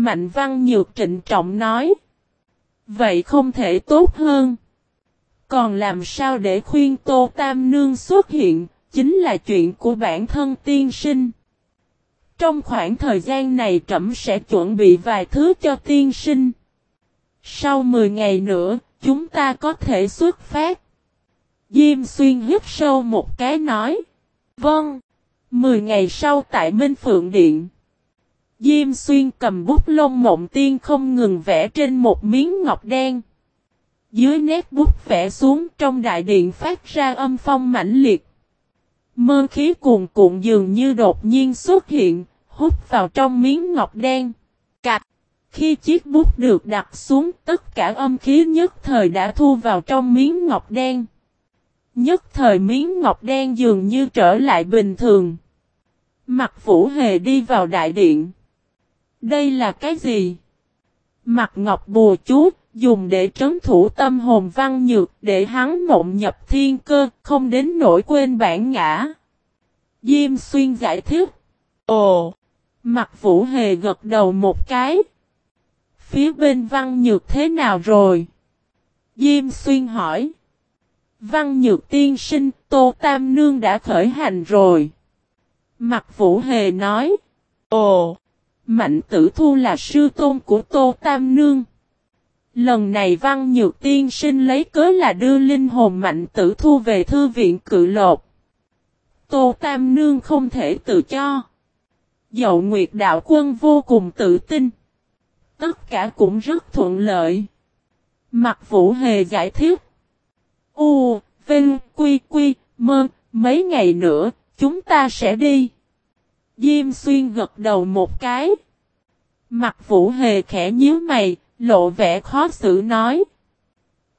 Mạnh Văn Nhược trịnh trọng nói. Vậy không thể tốt hơn. Còn làm sao để khuyên Tô Tam Nương xuất hiện, chính là chuyện của bản thân tiên sinh. Trong khoảng thời gian này trẫm sẽ chuẩn bị vài thứ cho tiên sinh. Sau 10 ngày nữa, chúng ta có thể xuất phát. Diêm xuyên hít sâu một cái nói. Vâng. 10 ngày sau tại Minh Phượng Điện. Diêm xuyên cầm bút lông mộng tiên không ngừng vẽ trên một miếng ngọc đen. Dưới nét bút vẽ xuống trong đại điện phát ra âm phong mãnh liệt. Mơ khí cuồn cuộn dường như đột nhiên xuất hiện, hút vào trong miếng ngọc đen. Cạch! Khi chiếc bút được đặt xuống tất cả âm khí nhất thời đã thu vào trong miếng ngọc đen. Nhất thời miếng ngọc đen dường như trở lại bình thường. Mặt vũ hề đi vào đại điện. Đây là cái gì? Mặt ngọc bùa chú, dùng để trấn thủ tâm hồn văn nhược, để hắn mộng nhập thiên cơ, không đến nỗi quên bản ngã. Diêm xuyên giải thích. Ồ! Mặt vũ hề gật đầu một cái. Phía bên văn nhược thế nào rồi? Diêm xuyên hỏi. Văn nhược tiên sinh, Tô Tam Nương đã khởi hành rồi. Mặt vũ hề nói. Ồ! Mạnh tử thu là sư tôn của Tô Tam Nương. Lần này văn nhược tiên sinh lấy cớ là đưa linh hồn mạnh tử thu về thư viện cự lột. Tô Tam Nương không thể tự cho. Dậu Nguyệt Đạo Quân vô cùng tự tin. Tất cả cũng rất thuận lợi. Mặt Vũ Hề giải thích. U, Vinh, Quy, Quy, Mơ, mấy ngày nữa, chúng ta sẽ đi. Diêm Xuyên gật đầu một cái. Mặt Vũ Hề khẽ nhíu mày, lộ vẻ khó xử nói.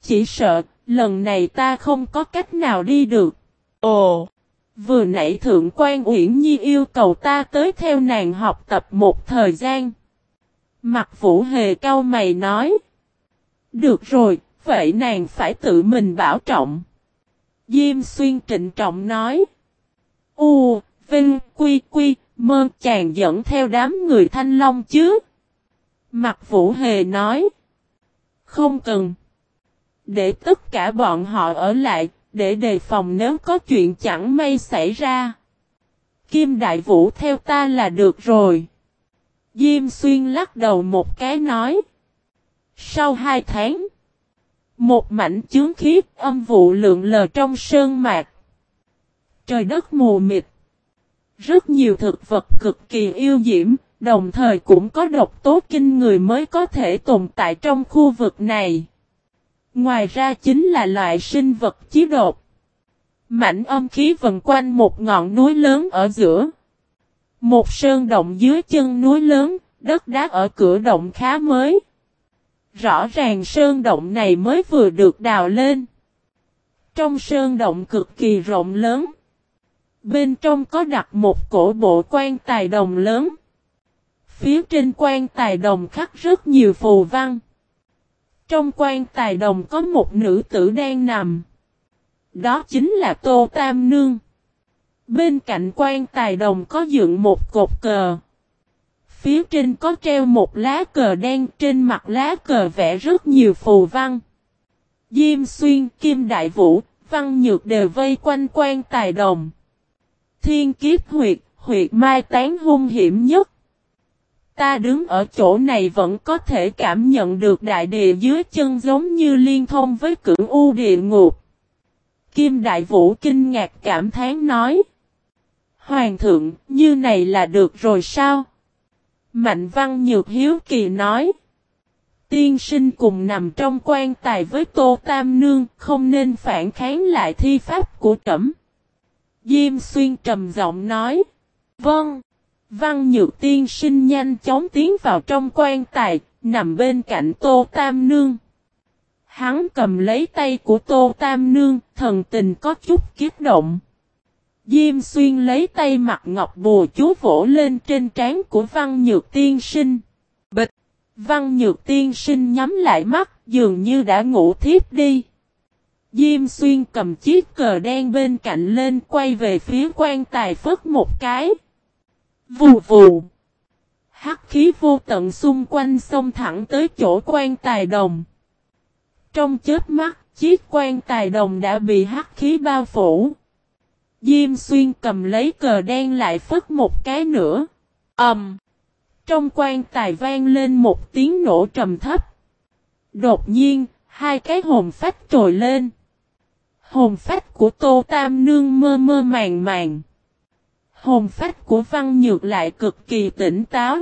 Chỉ sợ, lần này ta không có cách nào đi được. Ồ! Vừa nãy Thượng quan Uyển Nhi yêu cầu ta tới theo nàng học tập một thời gian. Mặt Vũ Hề cau mày nói. Được rồi, vậy nàng phải tự mình bảo trọng. Diêm Xuyên trịnh trọng nói. U, Vinh, Quy, Quy, Mơ chàng dẫn theo đám người thanh long chứ. Mặt Vũ Hề nói. Không cần. Để tất cả bọn họ ở lại, để đề phòng nếu có chuyện chẳng may xảy ra. Kim Đại Vũ theo ta là được rồi. Diêm Xuyên lắc đầu một cái nói. Sau hai tháng, một mảnh chướng khiếp âm vụ lượng lờ trong sơn mạc. Trời đất mù mịt. Rất nhiều thực vật cực kỳ yêu diễm, đồng thời cũng có độc tố kinh người mới có thể tồn tại trong khu vực này. Ngoài ra chính là loại sinh vật chí độc, Mảnh âm khí vần quanh một ngọn núi lớn ở giữa. Một sơn động dưới chân núi lớn, đất đá ở cửa động khá mới. Rõ ràng sơn động này mới vừa được đào lên. Trong sơn động cực kỳ rộng lớn. Bên trong có đặt một cổ bộ quan tài đồng lớn. Phía trên quan tài đồng khắc rất nhiều phù văn. Trong quan tài đồng có một nữ tử đang nằm. Đó chính là Tô Tam Nương. Bên cạnh quan tài đồng có dựng một cột cờ. Phía trên có treo một lá cờ đen trên mặt lá cờ vẽ rất nhiều phù văn. Diêm xuyên, kim đại vũ, văn nhược đều vây quanh quan tài đồng. Thiên kiếp huyệt, huyệt mai tán hung hiểm nhất. Ta đứng ở chỗ này vẫn có thể cảm nhận được đại địa dưới chân giống như liên thông với cửu u địa ngục. Kim Đại Vũ kinh ngạc cảm thán nói. Hoàng thượng, như này là được rồi sao? Mạnh văn nhược hiếu kỳ nói. Tiên sinh cùng nằm trong quan tài với Tô Tam Nương, không nên phản kháng lại thi pháp của trẫm. Diêm xuyên trầm giọng nói. Vâng. Văn Nhược Tiên sinh nhanh chóng tiến vào trong quan tài, nằm bên cạnh Tô Tam Nương. Hắn cầm lấy tay của Tô Tam Nương, thần tình có chút kiếp động. Diêm xuyên lấy tay mặt ngọc bùa chú vỗ lên trên trán của Văn Nhược Tiên sinh. Bịch! Văn Nhược Tiên sinh nhắm lại mắt, dường như đã ngủ thiếp đi. Diêm xuyên cầm chiếc cờ đen bên cạnh lên quay về phía quan tài phất một cái. Vù vù. Hắc khí vô tận xung quanh xông thẳng tới chỗ quan tài đồng. Trong chết mắt, chiếc quan tài đồng đã bị hắc khí bao phủ. Diêm xuyên cầm lấy cờ đen lại phất một cái nữa. ầm, um, Trong quan tài vang lên một tiếng nổ trầm thấp. Đột nhiên, hai cái hồn phách trồi lên. Hồn phách của Tô Tam Nương mơ mơ màng màng. Hồn phách của Văn Nhược lại cực kỳ tỉnh táo.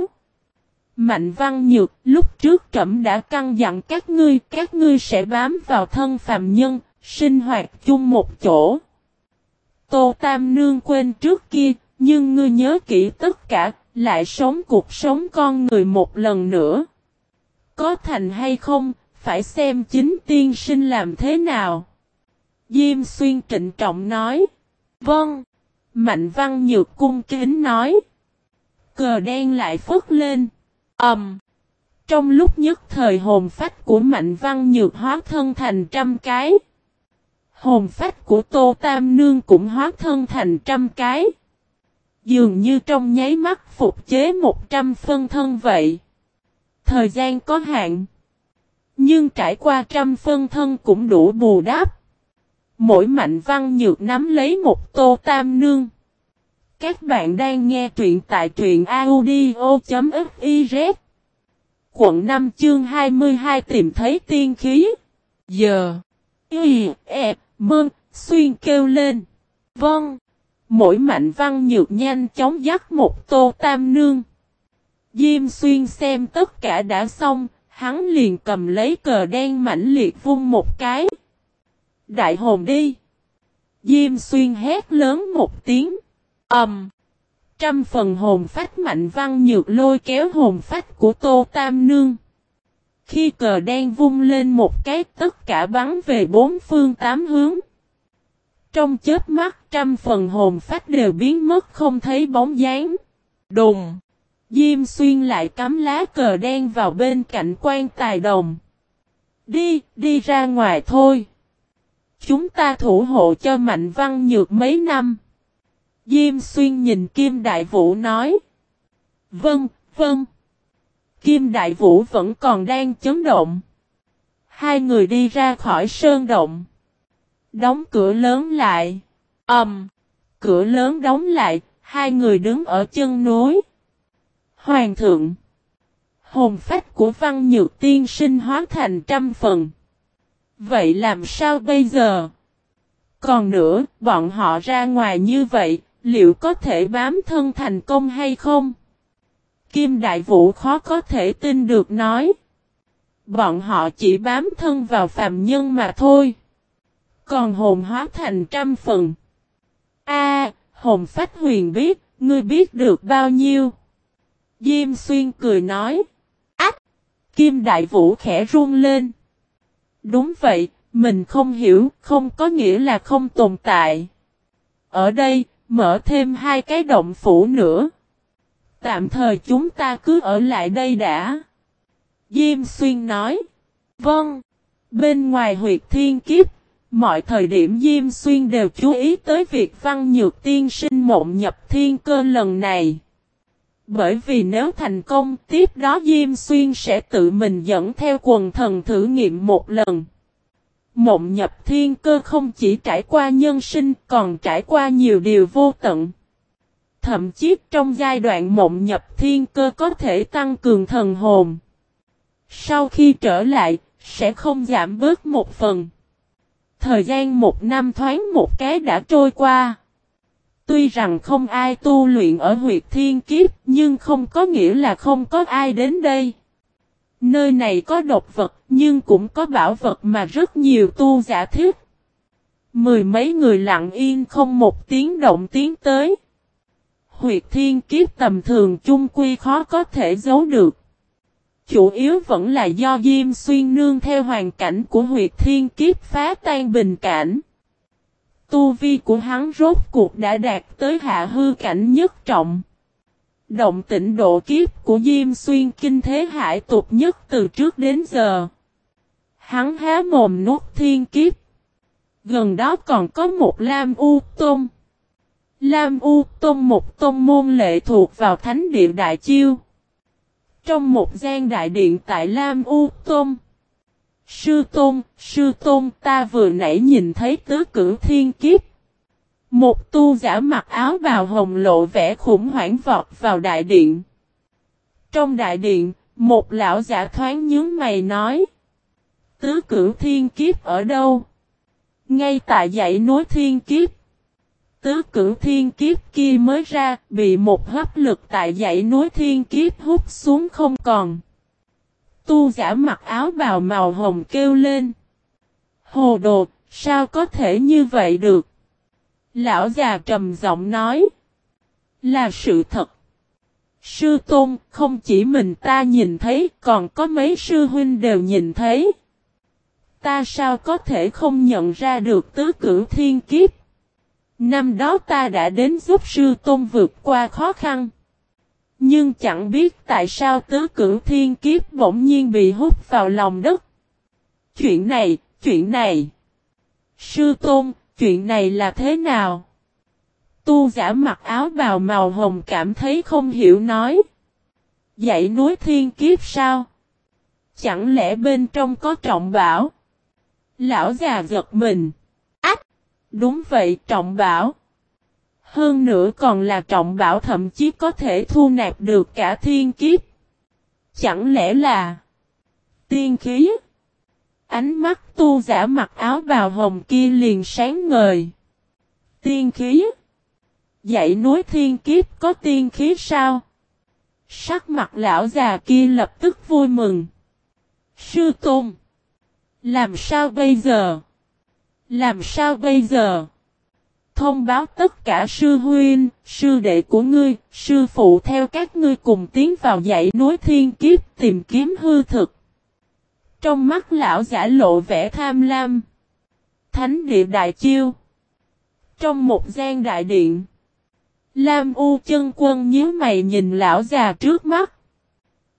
Mạnh Văn Nhược, lúc trước trẫm đã căn dặn các ngươi, các ngươi sẽ bám vào thân phàm nhân, sinh hoạt chung một chỗ. Tô Tam Nương quên trước kia, nhưng ngươi nhớ kỹ tất cả, lại sống cuộc sống con người một lần nữa. Có thành hay không, phải xem chính tiên sinh làm thế nào. Diêm xuyên trịnh trọng nói. Vâng. Mạnh văn nhược cung kính nói. Cờ đen lại phất lên. Ẩm. Um, trong lúc nhất thời hồn phách của Mạnh Văn Nhược hóa thân thành trăm cái. Hồn phách của Tô Tam Nương cũng hóa thân thành trăm cái. Dường như trong nháy mắt phục chế một trăm phân thân vậy. Thời gian có hạn. Nhưng trải qua trăm phân thân cũng đủ bù đắp. Mỗi mạnh văn nhược nắm lấy một tô tam nương. Các bạn đang nghe truyện tại truyện audio.fiz Quận 5 chương 22 tìm thấy tiên khí. Giờ. Y, E, Mơn, Xuyên kêu lên. Vâng. Mỗi mạnh văn nhược nhanh chóng dắt một tô tam nương. Diêm xuyên xem tất cả đã xong, hắn liền cầm lấy cờ đen mãnh liệt vung một cái. Đại hồn đi. Diêm xuyên hét lớn một tiếng. Ẩm. Um, trăm phần hồn phách mạnh văn nhược lôi kéo hồn phách của Tô Tam Nương. Khi cờ đen vung lên một cái tất cả bắn về bốn phương tám hướng. Trong chết mắt trăm phần hồn phách đều biến mất không thấy bóng dáng. Đùng. Diêm xuyên lại cắm lá cờ đen vào bên cạnh quan tài đồng. Đi, đi ra ngoài thôi. Chúng ta thủ hộ cho Mạnh Văn Nhược mấy năm. Diêm xuyên nhìn Kim Đại Vũ nói. Vâng, vâng. Kim Đại Vũ vẫn còn đang chấn động. Hai người đi ra khỏi sơn động. Đóng cửa lớn lại. ầm, um, cửa lớn đóng lại, hai người đứng ở chân núi. Hoàng thượng. Hồn phách của văn nhược tiên sinh hóa thành trăm phần. Vậy làm sao bây giờ? Còn nữa, bọn họ ra ngoài như vậy, liệu có thể bám thân thành công hay không? Kim Đại Vũ khó có thể tin được nói. Bọn họ chỉ bám thân vào phàm nhân mà thôi. Còn hồn hóa thành trăm phần. A, hồn phách huyền biết, ngươi biết được bao nhiêu? Diêm xuyên cười nói. Ách! Kim Đại Vũ khẽ run lên. Đúng vậy, mình không hiểu, không có nghĩa là không tồn tại. Ở đây, mở thêm hai cái động phủ nữa. Tạm thời chúng ta cứ ở lại đây đã. Diêm xuyên nói. Vâng. Bên ngoài huyệt thiên kiếp, mọi thời điểm Diêm xuyên đều chú ý tới việc văn nhược tiên sinh mộng nhập thiên cơ lần này. Bởi vì nếu thành công, tiếp đó Diêm Xuyên sẽ tự mình dẫn theo quần thần thử nghiệm một lần. Mộng nhập thiên cơ không chỉ trải qua nhân sinh, còn trải qua nhiều điều vô tận. Thậm chí trong giai đoạn mộng nhập thiên cơ có thể tăng cường thần hồn. Sau khi trở lại, sẽ không giảm bớt một phần. Thời gian một năm thoáng một cái đã trôi qua. Tuy rằng không ai tu luyện ở huyệt thiên kiếp, nhưng không có nghĩa là không có ai đến đây. Nơi này có độc vật, nhưng cũng có bảo vật mà rất nhiều tu giả thiết. Mười mấy người lặng yên không một tiếng động tiến tới. Huyệt thiên kiếp tầm thường chung quy khó có thể giấu được. Chủ yếu vẫn là do Diêm Xuyên nương theo hoàn cảnh của huyệt thiên kiếp phá tan bình cảnh. Tu vi của hắn rốt cuộc đã đạt tới hạ hư cảnh nhất trọng. Động tĩnh độ kiếp của Diêm Xuyên kinh thế hải tục nhất từ trước đến giờ. Hắn há mồm nuốt thiên kiếp. Gần đó còn có một Lam U Tôn. Lam U Tôn một tôn môn lệ thuộc vào thánh điện Đại Chiêu. Trong một gian đại điện tại Lam U Tôn. Sư Tôn, Sư Tôn ta vừa nãy nhìn thấy tứ cử thiên kiếp. Một tu giả mặc áo bào hồng lộ vẻ khủng hoảng vọt vào đại điện. Trong đại điện, một lão giả thoáng nhướng mày nói. Tứ cử thiên kiếp ở đâu? Ngay tại dãy núi thiên kiếp. Tứ cử thiên kiếp kia mới ra, bị một hấp lực tại dãy núi thiên kiếp hút xuống không còn. Tu giả mặc áo bào màu hồng kêu lên. Hồ đồ, sao có thể như vậy được? Lão già trầm giọng nói. Là sự thật. Sư Tôn, không chỉ mình ta nhìn thấy, còn có mấy sư huynh đều nhìn thấy. Ta sao có thể không nhận ra được tứ cử thiên kiếp? Năm đó ta đã đến giúp sư Tôn vượt qua khó khăn. Nhưng chẳng biết tại sao tứ cửu thiên kiếp bỗng nhiên bị hút vào lòng đất. Chuyện này, chuyện này. Sư Tôn, chuyện này là thế nào? Tu giả mặc áo bào màu hồng cảm thấy không hiểu nói. Dãy núi thiên kiếp sao? Chẳng lẽ bên trong có trọng bảo? Lão già giật mình. Ách! Đúng vậy trọng bảo. Hơn nữa còn là trọng bảo thậm chí có thể thu nạp được cả thiên kiếp. Chẳng lẽ là tiên khí? Ánh mắt tu giả mặc áo bào hồng kia liền sáng ngời. Tiên khí? Dãy núi thiên kiếp có tiên khí sao? Sắc mặt lão già kia lập tức vui mừng. Sư Tôn! Làm sao bây giờ? Làm sao bây giờ? Thông báo tất cả sư huynh, sư đệ của ngươi, sư phụ theo các ngươi cùng tiến vào dãy núi thiên kiếp tìm kiếm hư thực. Trong mắt lão giả lộ vẻ tham lam. Thánh địa đại chiêu. Trong một gian đại điện. Lam U chân quân nhíu mày nhìn lão già trước mắt.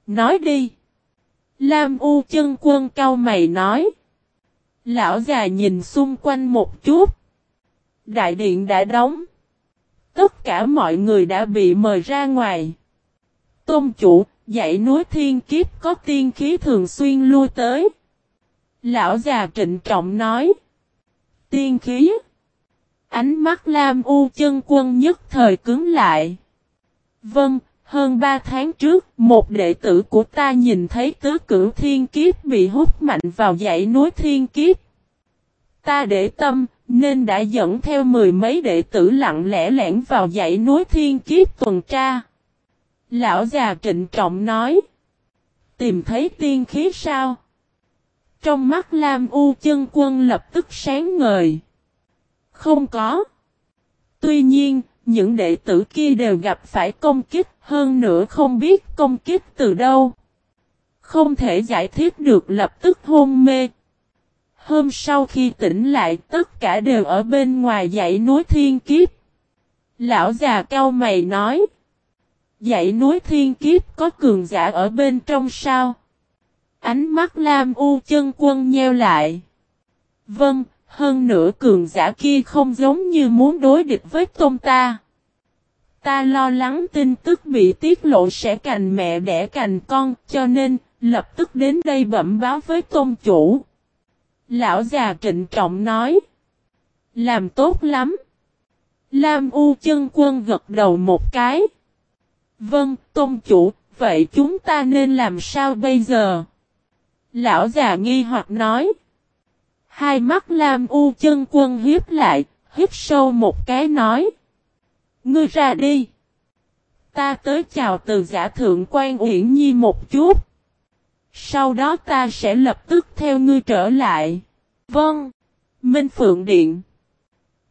Nói đi. Lam U chân quân cau mày nói. Lão già nhìn xung quanh một chút. Đại điện đã đóng. Tất cả mọi người đã bị mời ra ngoài. Tôn chủ, dãy núi thiên kiếp có tiên khí thường xuyên lui tới. Lão già trịnh trọng nói. Tiên khí. Ánh mắt Lam U chân quân nhất thời cứng lại. Vâng, hơn ba tháng trước, một đệ tử của ta nhìn thấy tứ cửu thiên kiếp bị hút mạnh vào dãy núi thiên kiếp. Ta để tâm, nên đã dẫn theo mười mấy đệ tử lặng lẽ lẻn vào dãy núi thiên kiếp tuần tra. Lão già trịnh trọng nói. Tìm thấy tiên khí sao? Trong mắt Lam U chân quân lập tức sáng ngời. Không có. Tuy nhiên, những đệ tử kia đều gặp phải công kích, hơn nữa không biết công kích từ đâu. Không thể giải thích được lập tức hôn mê. Hôm sau khi tỉnh lại tất cả đều ở bên ngoài dãy núi thiên kiếp. Lão già cao mày nói. Dãy núi thiên kiếp có cường giả ở bên trong sao? Ánh mắt Lam U chân quân nheo lại. Vâng, hơn nữa cường giả kia không giống như muốn đối địch với tôn ta. Ta lo lắng tin tức bị tiết lộ sẽ cành mẹ đẻ cành con cho nên lập tức đến đây bẩm báo với tôn chủ. Lão già trịnh trọng nói. Làm tốt lắm. Lam U chân quân gật đầu một cái. Vâng, tôn chủ, vậy chúng ta nên làm sao bây giờ? Lão già nghi hoặc nói. Hai mắt Lam U chân quân hiếp lại, hiếp sâu một cái nói. Ngươi ra đi. Ta tới chào từ giả thượng quan Uyển Nhi một chút. Sau đó ta sẽ lập tức theo ngươi trở lại. Vâng. Minh Phượng Điện.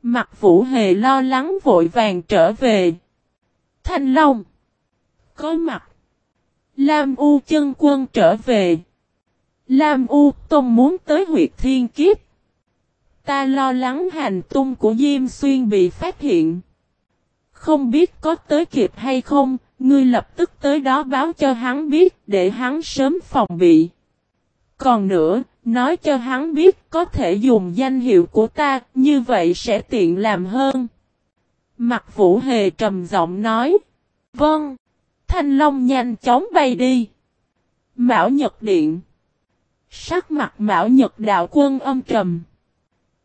Mặt Vũ Hề lo lắng vội vàng trở về. Thanh Long. Có mặt. Lam U chân quân trở về. Lam U Tông muốn tới huyệt thiên kiếp. Ta lo lắng hành tung của Diêm Xuyên bị phát hiện. Không biết có tới kịp hay không, ngươi lập tức tới đó báo cho hắn biết để hắn sớm phòng bị. Còn nữa, nói cho hắn biết có thể dùng danh hiệu của ta, như vậy sẽ tiện làm hơn. Mặt vũ hề trầm giọng nói. Vâng. Thanh Long nhanh chóng bay đi. Mão Nhật Điện Sắc mặt Mão Nhật Đạo Quân âm trầm.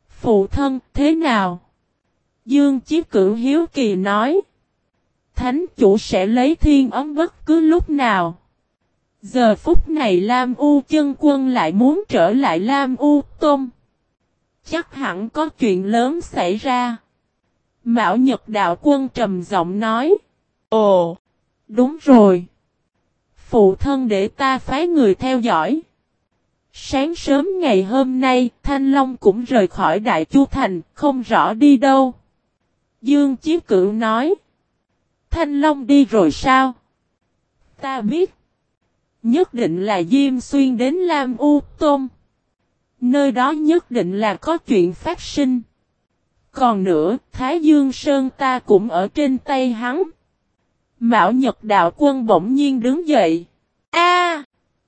Phụ thân, thế nào? Dương Chí Cửu Hiếu Kỳ nói. Thánh chủ sẽ lấy thiên ấm bất cứ lúc nào. Giờ phút này Lam U chân quân lại muốn trở lại Lam U tôm Chắc hẳn có chuyện lớn xảy ra. Mạo Nhật Đạo Quân trầm giọng nói. Ồ, đúng rồi. Phụ thân để ta phái người theo dõi. Sáng sớm ngày hôm nay, Thanh Long cũng rời khỏi Đại Chu Thành, không rõ đi đâu. Dương Chí Cửu nói. Thanh Long đi rồi sao? Ta biết. Nhất định là Diêm Xuyên đến Lam U Tôn. Nơi đó nhất định là có chuyện phát sinh. Còn nữa, Thái Dương Sơn ta cũng ở trên tay hắn. Mạo Nhật Đạo Quân bỗng nhiên đứng dậy. A,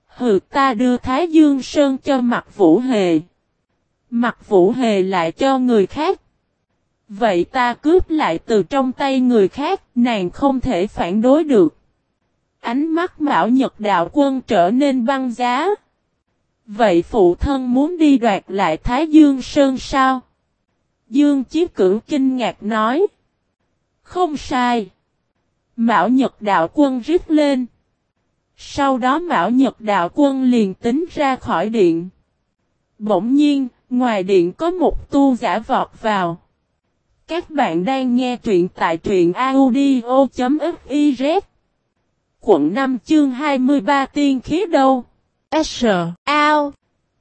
Hừ ta đưa Thái Dương Sơn cho mặt Vũ Hề. Mặt Vũ Hề lại cho người khác. Vậy ta cướp lại từ trong tay người khác, nàng không thể phản đối được. Ánh mắt Mạo Nhật Đạo Quân trở nên băng giá. Vậy phụ thân muốn đi đoạt lại Thái Dương Sơn sao? Dương Chí Cửu kinh ngạc nói. Không sai. Mạo Nhật Đạo Quân rít lên. Sau đó Mạo Nhật Đạo Quân liền tính ra khỏi điện. Bỗng nhiên, ngoài điện có một tu giả vọt vào. Các bạn đang nghe truyện tại truyện audio.fiz Quận 5 chương 23 tiên khí đâu? S. Ao.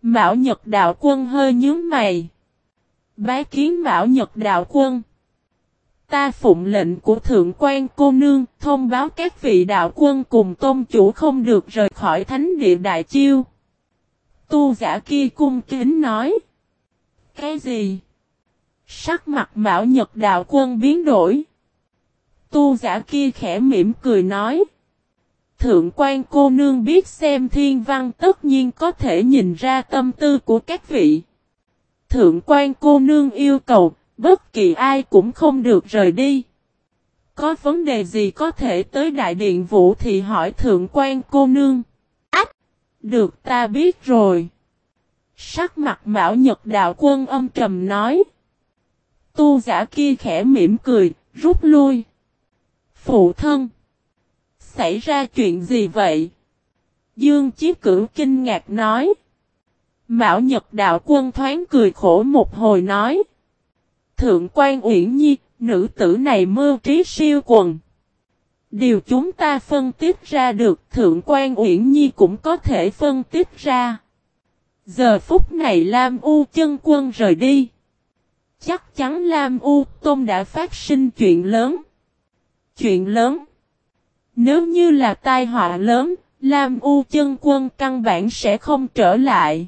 Mão Nhật Đạo Quân hơi nhướng mày. Bái kiến Mão Nhật Đạo Quân. Ta phụng lệnh của Thượng quan cô nương thông báo các vị đạo quân cùng tôn chủ không được rời khỏi thánh địa Đại Chiêu. Tu giả kia cung kính nói. Cái gì? Sắc mặt Mạo Nhật Đạo Quân biến đổi. Tu giả kia khẽ mỉm cười nói. Thượng quan cô nương biết xem thiên văn tất nhiên có thể nhìn ra tâm tư của các vị. Thượng quan cô nương yêu cầu, bất kỳ ai cũng không được rời đi. Có vấn đề gì có thể tới đại điện vũ thì hỏi thượng quan cô nương. Ách! Được ta biết rồi. Sắc mặt Mão Nhật Đạo Quân âm trầm nói. Tu giả kia khẽ mỉm cười, rút lui. Phụ thân! Xảy ra chuyện gì vậy? Dương Chí Cửu kinh ngạc nói. Mạo Nhật Đạo Quân thoáng cười khổ một hồi nói. Thượng quan Uyển Nhi, nữ tử này mưu trí siêu quần. Điều chúng ta phân tích ra được Thượng quan Uyển Nhi cũng có thể phân tích ra. Giờ phút này Lam U chân quân rời đi. Chắc chắn Lam U Tôn đã phát sinh chuyện lớn. Chuyện lớn. Nếu như là tai họa lớn, Lam U chân quân căn bản sẽ không trở lại.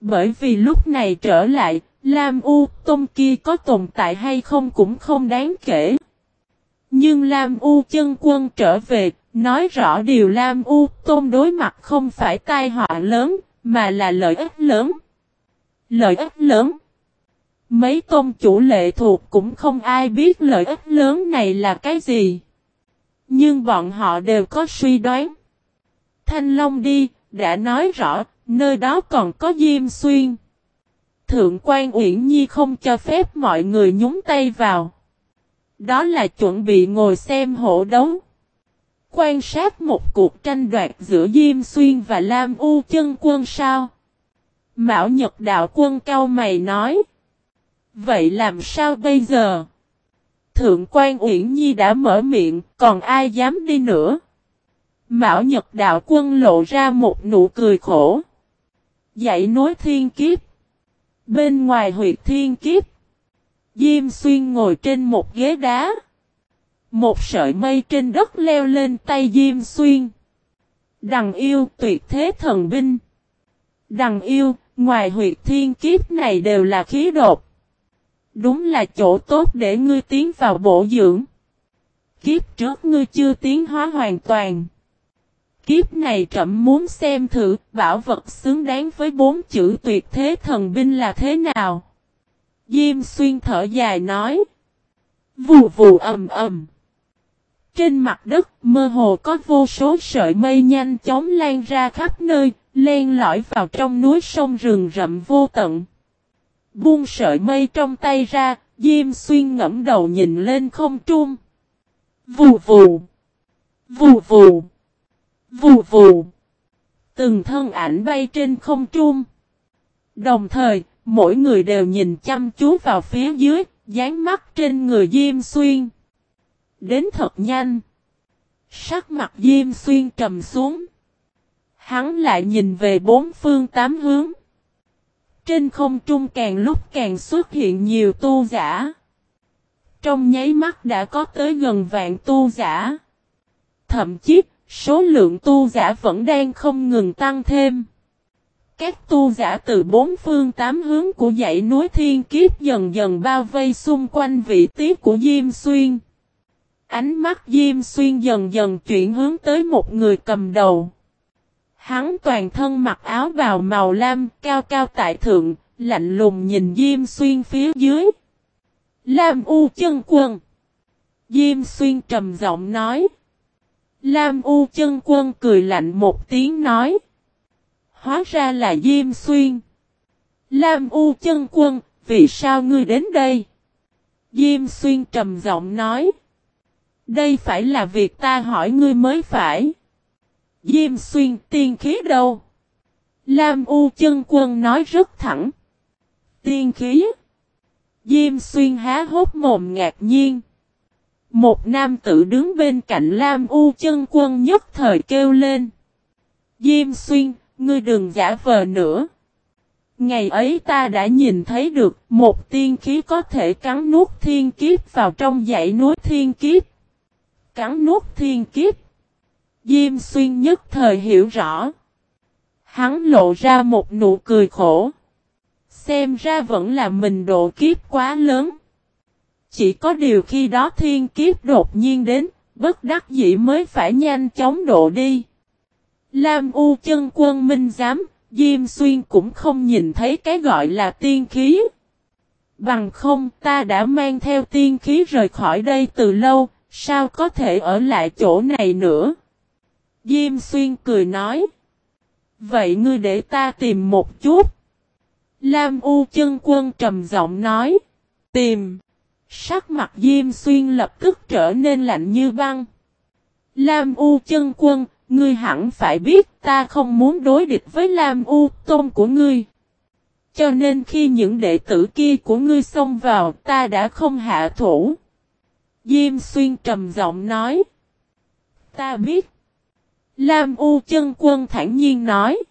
Bởi vì lúc này trở lại, Lam U Tôn kia có tồn tại hay không cũng không đáng kể. Nhưng Lam U chân quân trở về, nói rõ điều Lam U Tôn đối mặt không phải tai họa lớn, mà là lợi ích lớn. Lợi ích lớn. Mấy tôn chủ lệ thuộc cũng không ai biết lợi ích lớn này là cái gì. Nhưng bọn họ đều có suy đoán. Thanh Long đi, đã nói rõ, nơi đó còn có Diêm Xuyên. Thượng quan Uyển Nhi không cho phép mọi người nhúng tay vào. Đó là chuẩn bị ngồi xem hộ đấu. Quan sát một cuộc tranh đoạt giữa Diêm Xuyên và Lam U chân quân sao? Mão Nhật Đạo quân cao mày nói. Vậy làm sao bây giờ? Thượng quan Uyển Nhi đã mở miệng, còn ai dám đi nữa? Mão Nhật Đạo quân lộ ra một nụ cười khổ. Dạy nối thiên kiếp. Bên ngoài huyệt thiên kiếp. Diêm xuyên ngồi trên một ghế đá. Một sợi mây trên đất leo lên tay Diêm xuyên. Đằng yêu tuyệt thế thần binh. Đằng yêu, ngoài huyệt thiên kiếp này đều là khí đột. Đúng là chỗ tốt để ngươi tiến vào bổ dưỡng. Kiếp trước ngươi chưa tiến hóa hoàn toàn. Kiếp này trẫm muốn xem thử bảo vật xứng đáng với bốn chữ tuyệt thế thần binh là thế nào. Diêm xuyên thở dài nói. Vù vù ầm ầm. trên mặt đất, mơ hồ có vô số sợi mây nhanh chóng lan ra khắp nơi, len lỏi vào trong núi sông rừng rậm vô tận. Buông sợi mây trong tay ra, Diêm Xuyên ngẫm đầu nhìn lên không trung. Vù vù. Vù vù. Vù vù. Từng thân ảnh bay trên không trung. Đồng thời, mỗi người đều nhìn chăm chú vào phía dưới, dán mắt trên người Diêm Xuyên. Đến thật nhanh. Sắc mặt Diêm Xuyên trầm xuống. Hắn lại nhìn về bốn phương tám hướng. Trên không trung càng lúc càng xuất hiện nhiều tu giả. Trong nháy mắt đã có tới gần vạn tu giả. Thậm chí, số lượng tu giả vẫn đang không ngừng tăng thêm. Các tu giả từ bốn phương tám hướng của dãy núi thiên kiếp dần dần bao vây xung quanh vị trí của Diêm Xuyên. Ánh mắt Diêm Xuyên dần dần chuyển hướng tới một người cầm đầu. Hắn toàn thân mặc áo bào màu lam, cao cao tại thượng, lạnh lùng nhìn Diêm Xuyên phía dưới. Lam U chân quân. Diêm Xuyên trầm giọng nói. Lam U chân quân cười lạnh một tiếng nói. Hóa ra là Diêm Xuyên. Lam U chân quân, vì sao ngươi đến đây? Diêm Xuyên trầm giọng nói. Đây phải là việc ta hỏi ngươi mới phải. Diêm Xuyên tiên khí đâu? Lam U chân quân nói rất thẳng. Tiên khí. Diêm Xuyên há hốt mồm ngạc nhiên. Một nam tử đứng bên cạnh Lam U chân quân nhất thời kêu lên. Diêm Xuyên, ngươi đừng giả vờ nữa. Ngày ấy ta đã nhìn thấy được một tiên khí có thể cắn nuốt thiên kiếp vào trong dãy núi thiên kiếp. Cắn nuốt thiên kiếp. Diêm xuyên nhất thời hiểu rõ. Hắn lộ ra một nụ cười khổ. Xem ra vẫn là mình độ kiếp quá lớn. Chỉ có điều khi đó thiên kiếp đột nhiên đến, bất đắc dĩ mới phải nhanh chóng độ đi. Lam U chân quân minh giám, Diêm Xuyên cũng không nhìn thấy cái gọi là tiên khí. Bằng không ta đã mang theo tiên khí rời khỏi đây từ lâu, sao có thể ở lại chỗ này nữa? Diêm Xuyên cười nói. Vậy ngươi để ta tìm một chút. Lam U chân quân trầm giọng nói. Tìm. Sắc mặt Diêm Xuyên lập tức trở nên lạnh như băng. Lam U chân quân, ngươi hẳn phải biết ta không muốn đối địch với Lam U tôn của ngươi. Cho nên khi những đệ tử kia của ngươi xông vào ta đã không hạ thủ. Diêm Xuyên trầm giọng nói. Ta biết. Lam U chân quân thản nhiên nói.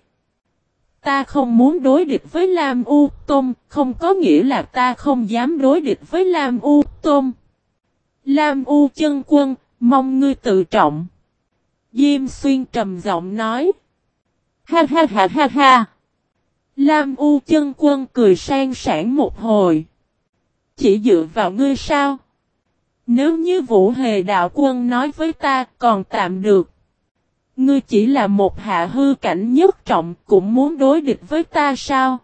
Ta không muốn đối địch với Lam U Tôn, không có nghĩa là ta không dám đối địch với Lam U Tôn. Lam U chân quân, mong ngươi tự trọng. Diêm xuyên trầm giọng nói. Ha ha ha ha ha. Lam U chân quân cười sang sảng một hồi. Chỉ dựa vào ngươi sao? Nếu như Vũ Hề Đạo Quân nói với ta còn tạm được. Ngươi chỉ là một hạ hư cảnh nhất trọng cũng muốn đối địch với ta sao?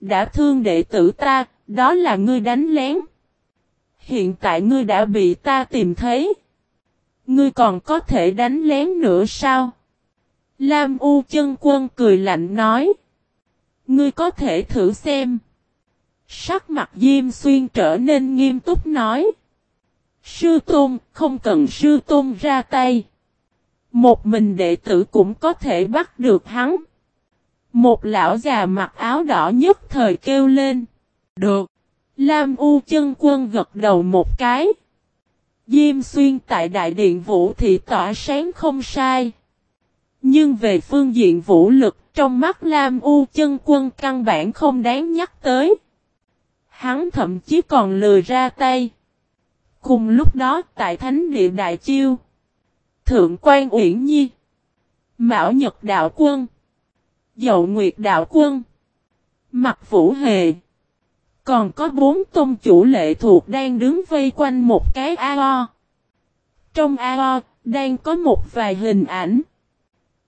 Đã thương đệ tử ta, đó là ngươi đánh lén. Hiện tại ngươi đã bị ta tìm thấy. Ngươi còn có thể đánh lén nữa sao? Lam U chân quân cười lạnh nói. Ngươi có thể thử xem. Sắc mặt Diêm Xuyên trở nên nghiêm túc nói. Sư Tôn, không cần Sư Tôn ra tay. Một mình đệ tử cũng có thể bắt được hắn. Một lão già mặc áo đỏ nhất thời kêu lên. Được. Lam U chân quân gật đầu một cái. Diêm xuyên tại đại điện vũ thì tỏa sáng không sai. Nhưng về phương diện vũ lực, trong mắt Lam U chân quân căn bản không đáng nhắc tới. Hắn thậm chí còn lười ra tay. Cùng lúc đó, tại thánh địa đại chiêu. Thượng quan Uyển Nhi. Mão Nhật Đạo Quân. Dậu Nguyệt Đạo Quân. Mặt Vũ Hề. Còn có bốn tôn chủ lệ thuộc đang đứng vây quanh một cái AO. Trong AO, đang có một vài hình ảnh.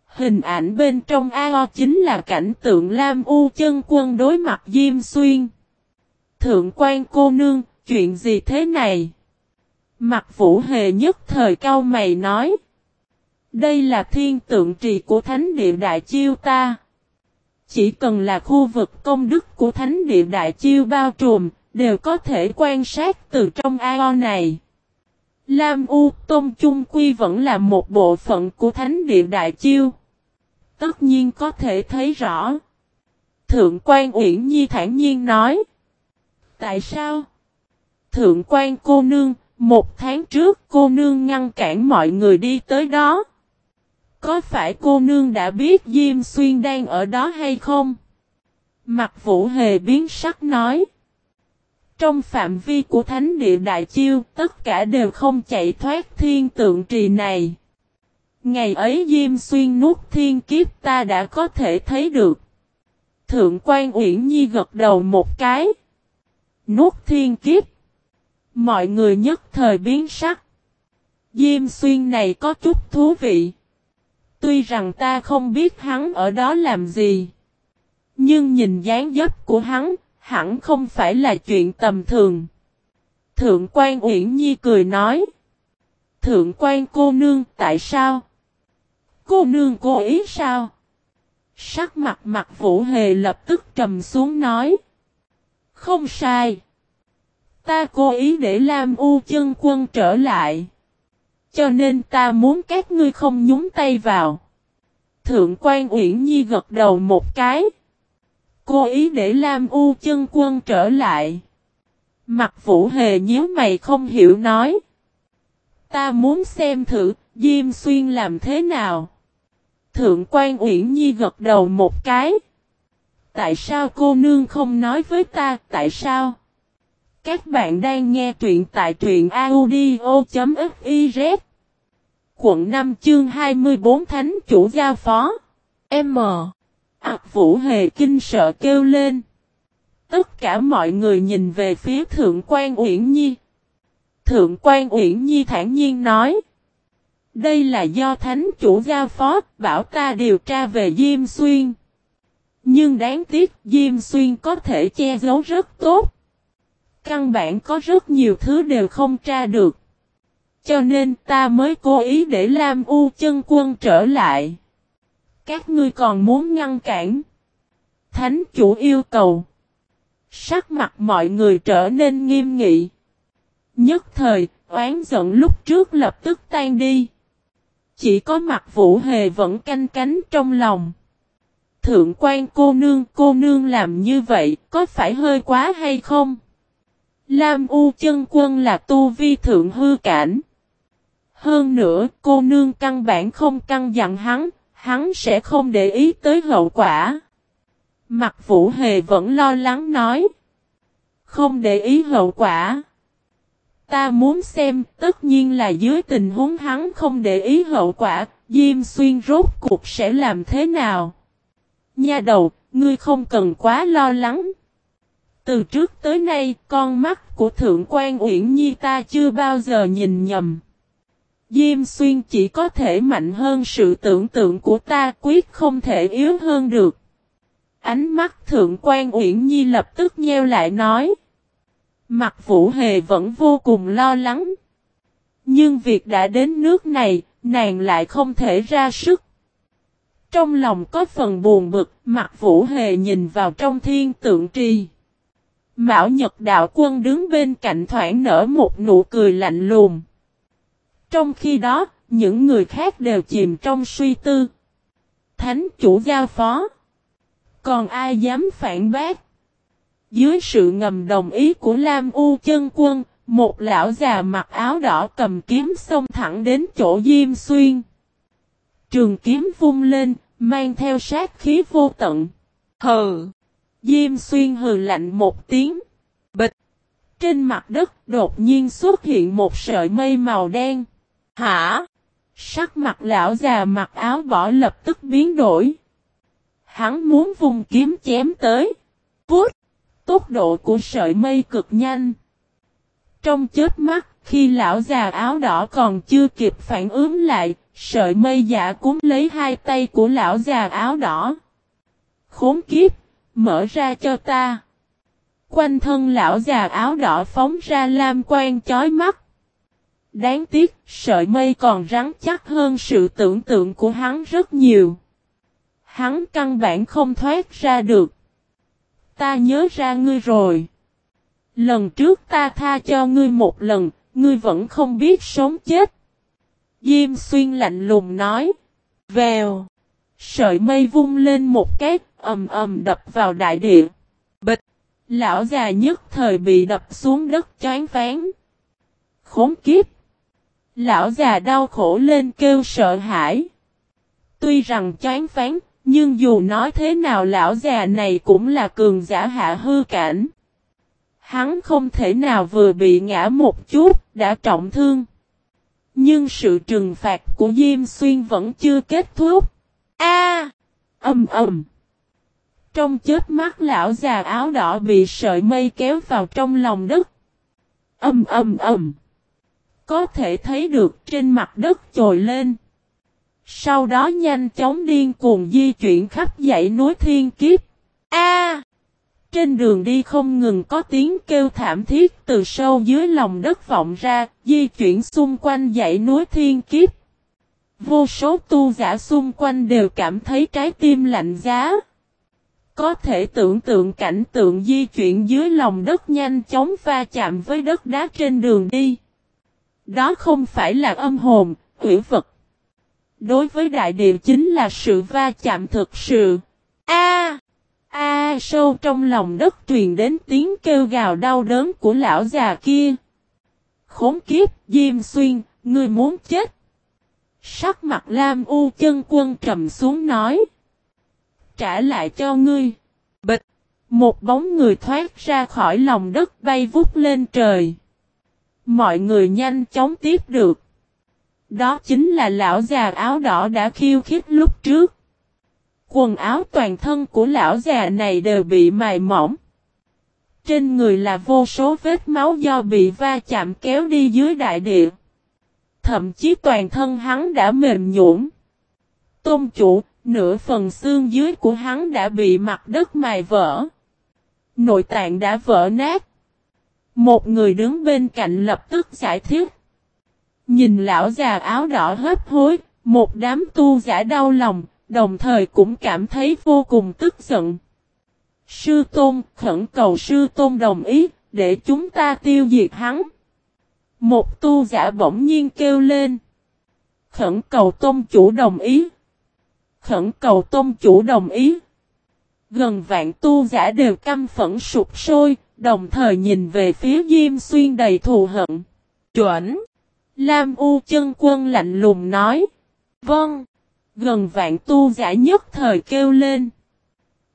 Hình ảnh bên trong AO chính là cảnh tượng Lam U chân quân đối mặt Diêm Xuyên. Thượng quan cô nương, chuyện gì thế này? Mặt vũ hề nhất thời cao mày nói. Đây là thiên tượng trì của thánh địa đại chiêu ta. Chỉ cần là khu vực công đức của thánh địa đại chiêu bao trùm, đều có thể quan sát từ trong ao này. Lam U Tôn Chung Quy vẫn là một bộ phận của thánh địa đại chiêu. Tất nhiên có thể thấy rõ. Thượng quan Uyển Nhi thản nhiên nói. Tại sao? Thượng quan cô nương, một tháng trước cô nương ngăn cản mọi người đi tới đó. Có phải cô nương đã biết Diêm Xuyên đang ở đó hay không? Mặt vũ hề biến sắc nói. Trong phạm vi của thánh địa đại chiêu, tất cả đều không chạy thoát thiên tượng trì này. Ngày ấy Diêm Xuyên nuốt thiên kiếp ta đã có thể thấy được. Thượng quan Uyển Nhi gật đầu một cái. Nuốt thiên kiếp. Mọi người nhất thời biến sắc. Diêm Xuyên này có chút thú vị. Tuy rằng ta không biết hắn ở đó làm gì. Nhưng nhìn dáng dấp của hắn, hẳn không phải là chuyện tầm thường. Thượng quan Uyển Nhi cười nói. Thượng quan cô nương tại sao? Cô nương cố ý sao? Sắc mặt mặt vũ hề lập tức trầm xuống nói. Không sai. Ta cố ý để Lam U chân quân trở lại. Cho nên ta muốn các ngươi không nhúng tay vào. Thượng quan Uyển Nhi gật đầu một cái. Cô ý để Lam U chân quân trở lại. Mặt vũ hề nhíu mày không hiểu nói. Ta muốn xem thử, Diêm Xuyên làm thế nào. Thượng quan Uyển Nhi gật đầu một cái. Tại sao cô nương không nói với ta, tại sao? Các bạn đang nghe truyện tại truyện audio.fiz Quận 5 chương 24 Thánh chủ gia phó. M. Ảc Vũ Hề kinh sợ kêu lên. Tất cả mọi người nhìn về phía Thượng quan Uyển Nhi. Thượng quan Uyển Nhi thản nhiên nói, Đây là do Thánh chủ gia phó bảo ta điều tra về Diêm Xuyên. Nhưng đáng tiếc Diêm Xuyên có thể che giấu rất tốt. Căn bản có rất nhiều thứ đều không tra được. Cho nên ta mới cố ý để Lam U chân quân trở lại. Các ngươi còn muốn ngăn cản. Thánh chủ yêu cầu. Sắc mặt mọi người trở nên nghiêm nghị. Nhất thời, oán giận lúc trước lập tức tan đi. Chỉ có mặt vũ hề vẫn canh cánh trong lòng. Thượng quan cô nương cô nương làm như vậy có phải hơi quá hay không? Lam U chân quân là tu vi thượng hư cảnh. Hơn nữa, cô nương căn bản không căn dặn hắn, hắn sẽ không để ý tới hậu quả. Mặt vũ hề vẫn lo lắng nói. Không để ý hậu quả. Ta muốn xem, tất nhiên là dưới tình huống hắn không để ý hậu quả, Diêm Xuyên rốt cuộc sẽ làm thế nào? Nha đầu, ngươi không cần quá lo lắng. Từ trước tới nay, con mắt của Thượng quan Uyển Nhi ta chưa bao giờ nhìn nhầm. Diêm xuyên chỉ có thể mạnh hơn sự tưởng tượng của ta quyết không thể yếu hơn được. Ánh mắt Thượng quan Uyển Nhi lập tức nheo lại nói. Mặt Vũ Hề vẫn vô cùng lo lắng. Nhưng việc đã đến nước này, nàng lại không thể ra sức. Trong lòng có phần buồn bực, mặt Vũ Hề nhìn vào trong thiên tượng trì. Mão Nhật Đạo Quân đứng bên cạnh thoảng nở một nụ cười lạnh lùng. Trong khi đó, những người khác đều chìm trong suy tư. Thánh chủ giao phó. Còn ai dám phản bác? Dưới sự ngầm đồng ý của Lam U chân quân, một lão già mặc áo đỏ cầm kiếm xông thẳng đến chỗ Diêm Xuyên. Trường kiếm vung lên, mang theo sát khí vô tận. Hừ! Diêm xuyên hừ lạnh một tiếng. Bịch. Trên mặt đất đột nhiên xuất hiện một sợi mây màu đen. Hả? Sắc mặt lão già mặc áo bỏ lập tức biến đổi. Hắn muốn vùng kiếm chém tới. Phút. Tốc độ của sợi mây cực nhanh. Trong chết mắt, khi lão già áo đỏ còn chưa kịp phản ứng lại, sợi mây giả cúng lấy hai tay của lão già áo đỏ. Khốn kiếp, Mở ra cho ta. Quanh thân lão già áo đỏ phóng ra lam quan chói mắt. Đáng tiếc, sợi mây còn rắn chắc hơn sự tưởng tượng của hắn rất nhiều. Hắn căn bản không thoát ra được. Ta nhớ ra ngươi rồi. Lần trước ta tha cho ngươi một lần, ngươi vẫn không biết sống chết. Diêm xuyên lạnh lùng nói. Vèo. Sợi mây vung lên một cái, ầm ầm đập vào đại địa. Bịch. Lão già nhất thời bị đập xuống đất chán phán Khốn kiếp. Lão già đau khổ lên kêu sợ hãi. Tuy rằng chán phán, nhưng dù nói thế nào lão già này cũng là cường giả hạ hư cảnh. Hắn không thể nào vừa bị ngã một chút, đã trọng thương. Nhưng sự trừng phạt của Diêm Xuyên vẫn chưa kết thúc. A! Âm ầm. Trong chết mắt lão già áo đỏ bị sợi mây kéo vào trong lòng đất. Âm ầm ầm. Có thể thấy được trên mặt đất trồi lên. Sau đó nhanh chóng điên cuồng di chuyển khắp dãy núi thiên kiếp. A! Trên đường đi không ngừng có tiếng kêu thảm thiết từ sâu dưới lòng đất vọng ra, di chuyển xung quanh dãy núi thiên kiếp. Vô số tu giả xung quanh đều cảm thấy trái tim lạnh giá. Có thể tưởng tượng cảnh tượng di chuyển dưới lòng đất nhanh chóng va chạm với đất đá trên đường đi. Đó không phải là âm hồn, quỷ vật. Đối với đại địa chính là sự va chạm thực sự. A! A sâu trong lòng đất truyền đến tiếng kêu gào đau đớn của lão già kia. Khốn kiếp, Diêm Xuyên, ngươi muốn chết. Sắc mặt Lam U chân quân trầm xuống nói. Trả lại cho ngươi. Bịch. Một bóng người thoát ra khỏi lòng đất bay vút lên trời. Mọi người nhanh chóng tiếp được. Đó chính là lão già áo đỏ đã khiêu khích lúc trước. Quần áo toàn thân của lão già này đều bị mài mỏng. Trên người là vô số vết máu do bị va chạm kéo đi dưới đại địa. Thậm chí toàn thân hắn đã mềm nhũn. Tôn chủ, nửa phần xương dưới của hắn đã bị mặt đất mài vỡ. Nội tạng đã vỡ nát. Một người đứng bên cạnh lập tức giải thích. Nhìn lão già áo đỏ hấp hối, một đám tu giả đau lòng, đồng thời cũng cảm thấy vô cùng tức giận. Sư Tôn khẩn cầu Sư Tôn đồng ý, để chúng ta tiêu diệt hắn. Một tu giả bỗng nhiên kêu lên. Khẩn cầu Tôn chủ đồng ý. Khẩn cầu Tôn chủ đồng ý. Gần vạn tu giả đều căm phẫn sụp sôi, đồng thời nhìn về phía Diêm Xuyên đầy thù hận. Chuẩn! Lam U chân quân lạnh lùng nói. Vâng! Gần vạn tu giả nhất thời kêu lên.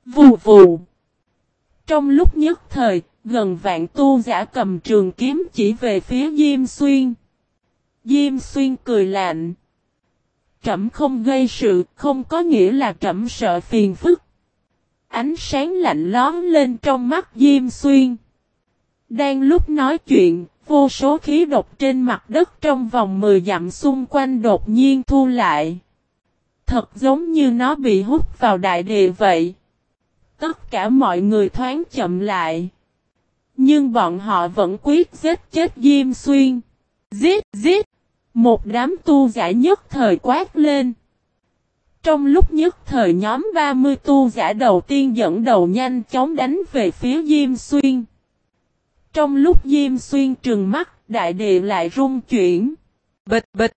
Vù vù! Trong lúc nhất thời, gần vạn tu giả cầm trường kiếm chỉ về phía Diêm Xuyên. Diêm Xuyên cười lạnh trẫm không gây sự, không có nghĩa là trẫm sợ phiền phức. Ánh sáng lạnh lón lên trong mắt Diêm Xuyên. Đang lúc nói chuyện, vô số khí độc trên mặt đất trong vòng 10 dặm xung quanh đột nhiên thu lại. Thật giống như nó bị hút vào đại địa vậy. Tất cả mọi người thoáng chậm lại. Nhưng bọn họ vẫn quyết giết chết Diêm Xuyên. Giết, giết! Một đám tu giả nhất thời quát lên. Trong lúc nhất thời nhóm 30 tu giả đầu tiên dẫn đầu nhanh chóng đánh về phía Diêm Xuyên. Trong lúc Diêm Xuyên trừng mắt, đại địa lại rung chuyển. Bịch bịch.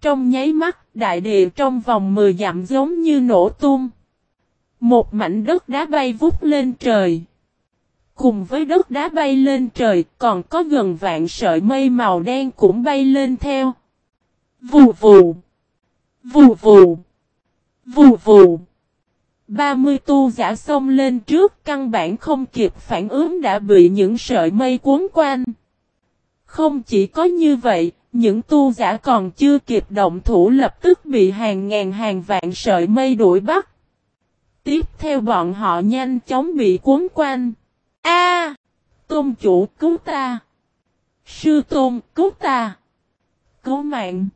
Trong nháy mắt, đại địa trong vòng 10 dặm giống như nổ tung. Một mảnh đất đá bay vút lên trời. Cùng với đất đá bay lên trời, còn có gần vạn sợi mây màu đen cũng bay lên theo. Vù vù. Vù vù. Vù vù. 30 tu giả xông lên trước căn bản không kịp phản ứng đã bị những sợi mây cuốn quanh. Không chỉ có như vậy, những tu giả còn chưa kịp động thủ lập tức bị hàng ngàn hàng vạn sợi mây đuổi bắt. Tiếp theo bọn họ nhanh chóng bị cuốn quanh. A! tôn chủ cứu ta! Sư tôn cứu ta! Cứu mạng!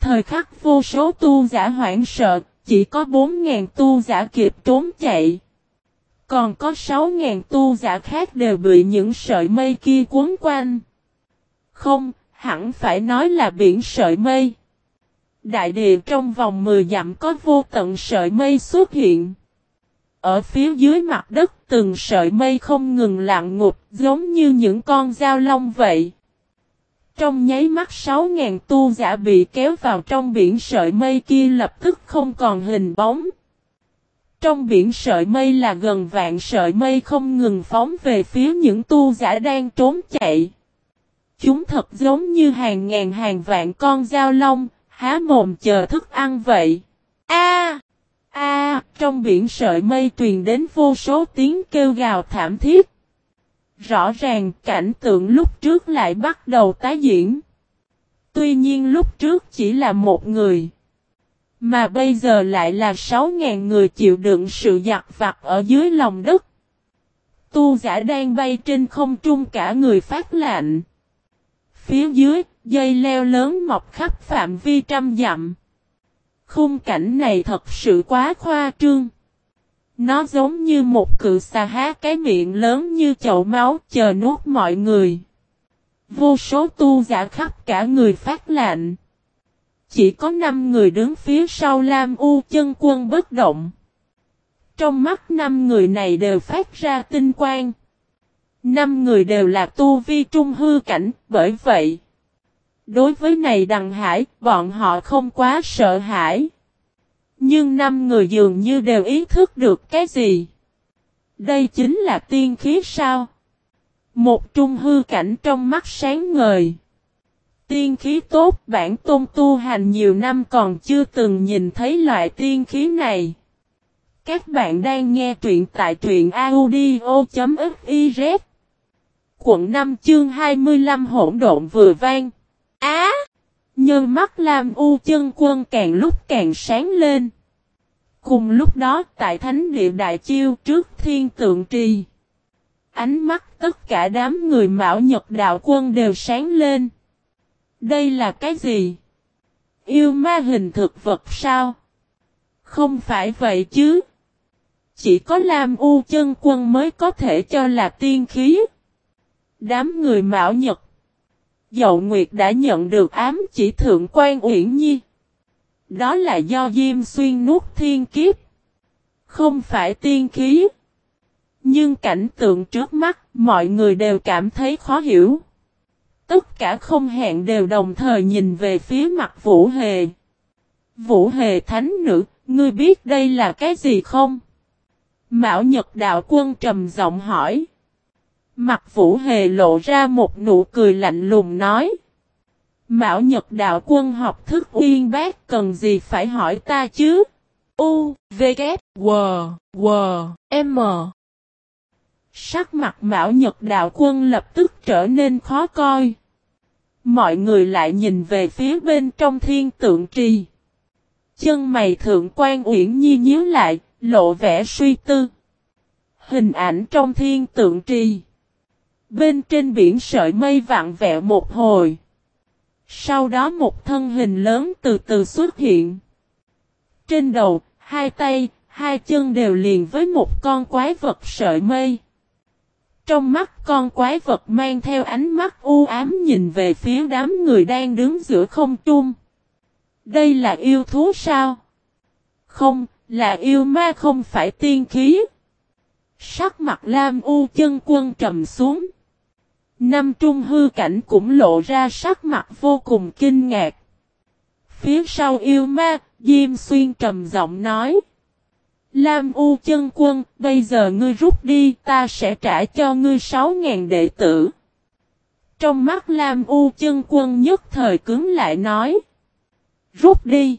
Thời khắc vô số tu giả hoảng sợ, chỉ có 4.000 tu giả kịp trốn chạy. Còn có 6.000 tu giả khác đều bị những sợi mây kia cuốn quanh. Không, hẳn phải nói là biển sợi mây. Đại địa trong vòng 10 dặm có vô tận sợi mây xuất hiện. Ở phía dưới mặt đất từng sợi mây không ngừng lặng ngục giống như những con dao long vậy. Trong nháy mắt 6.000 tu giả bị kéo vào trong biển sợi mây kia lập tức không còn hình bóng. Trong biển sợi mây là gần vạn sợi mây không ngừng phóng về phía những tu giả đang trốn chạy. Chúng thật giống như hàng ngàn hàng vạn con dao long, há mồm chờ thức ăn vậy. A! A! trong biển sợi mây truyền đến vô số tiếng kêu gào thảm thiết. Rõ ràng cảnh tượng lúc trước lại bắt đầu tái diễn. Tuy nhiên lúc trước chỉ là một người. Mà bây giờ lại là 6.000 người chịu đựng sự giặt vặt ở dưới lòng đất. Tu giả đang bay trên không trung cả người phát lạnh. Phía dưới, dây leo lớn mọc khắp phạm vi trăm dặm. Khung cảnh này thật sự quá khoa trương. Nó giống như một cự xà há cái miệng lớn như chậu máu chờ nuốt mọi người. Vô số tu giả khắp cả người phát lạnh. Chỉ có 5 người đứng phía sau Lam U chân quân bất động. Trong mắt 5 người này đều phát ra tinh quang. 5 người đều là tu vi trung hư cảnh, bởi vậy. Đối với này đằng hải, bọn họ không quá sợ hãi. Nhưng năm người dường như đều ý thức được cái gì. Đây chính là tiên khí sao? Một trung hư cảnh trong mắt sáng ngời. Tiên khí tốt, bản tôn tu hành nhiều năm còn chưa từng nhìn thấy loại tiên khí này. Các bạn đang nghe truyện tại truyện audio.fif Quận 5 chương 25 hỗn độn vừa vang. Á! Nhân mắt Lam U chân quân càng lúc càng sáng lên. Cùng lúc đó, tại thánh địa đại chiêu trước thiên tượng trì. Ánh mắt tất cả đám người mạo nhật đạo quân đều sáng lên. Đây là cái gì? Yêu ma hình thực vật sao? Không phải vậy chứ. Chỉ có Lam U chân quân mới có thể cho là tiên khí. Đám người mạo nhật. Dậu Nguyệt đã nhận được ám chỉ thượng quan Uyển Nhi. Đó là do Diêm Xuyên nuốt thiên kiếp. Không phải tiên khí. Nhưng cảnh tượng trước mắt mọi người đều cảm thấy khó hiểu. Tất cả không hẹn đều đồng thời nhìn về phía mặt Vũ Hề. Vũ Hề thánh nữ, ngươi biết đây là cái gì không? Mạo Nhật Đạo Quân trầm giọng hỏi. Mặt Vũ Hề lộ ra một nụ cười lạnh lùng nói. Mạo Nhật Đạo Quân học thức uyên bác cần gì phải hỏi ta chứ? U, V, K, W, W, M. Sắc mặt Mạo Nhật Đạo Quân lập tức trở nên khó coi. Mọi người lại nhìn về phía bên trong thiên tượng trì. Chân mày thượng quan uyển nhi nhíu lại, lộ vẻ suy tư. Hình ảnh trong thiên tượng trì. Bên trên biển sợi mây vặn vẹo một hồi. Sau đó một thân hình lớn từ từ xuất hiện. Trên đầu, hai tay, hai chân đều liền với một con quái vật sợi mây. Trong mắt con quái vật mang theo ánh mắt u ám nhìn về phía đám người đang đứng giữa không trung. Đây là yêu thú sao? Không, là yêu ma không phải tiên khí. Sắc mặt Lam U chân quân trầm xuống. Năm trung hư cảnh cũng lộ ra sắc mặt vô cùng kinh ngạc. Phía sau yêu ma, Diêm Xuyên trầm giọng nói. Lam U chân quân, bây giờ ngươi rút đi, ta sẽ trả cho ngươi 6.000 đệ tử. Trong mắt Lam U chân quân nhất thời cứng lại nói. Rút đi.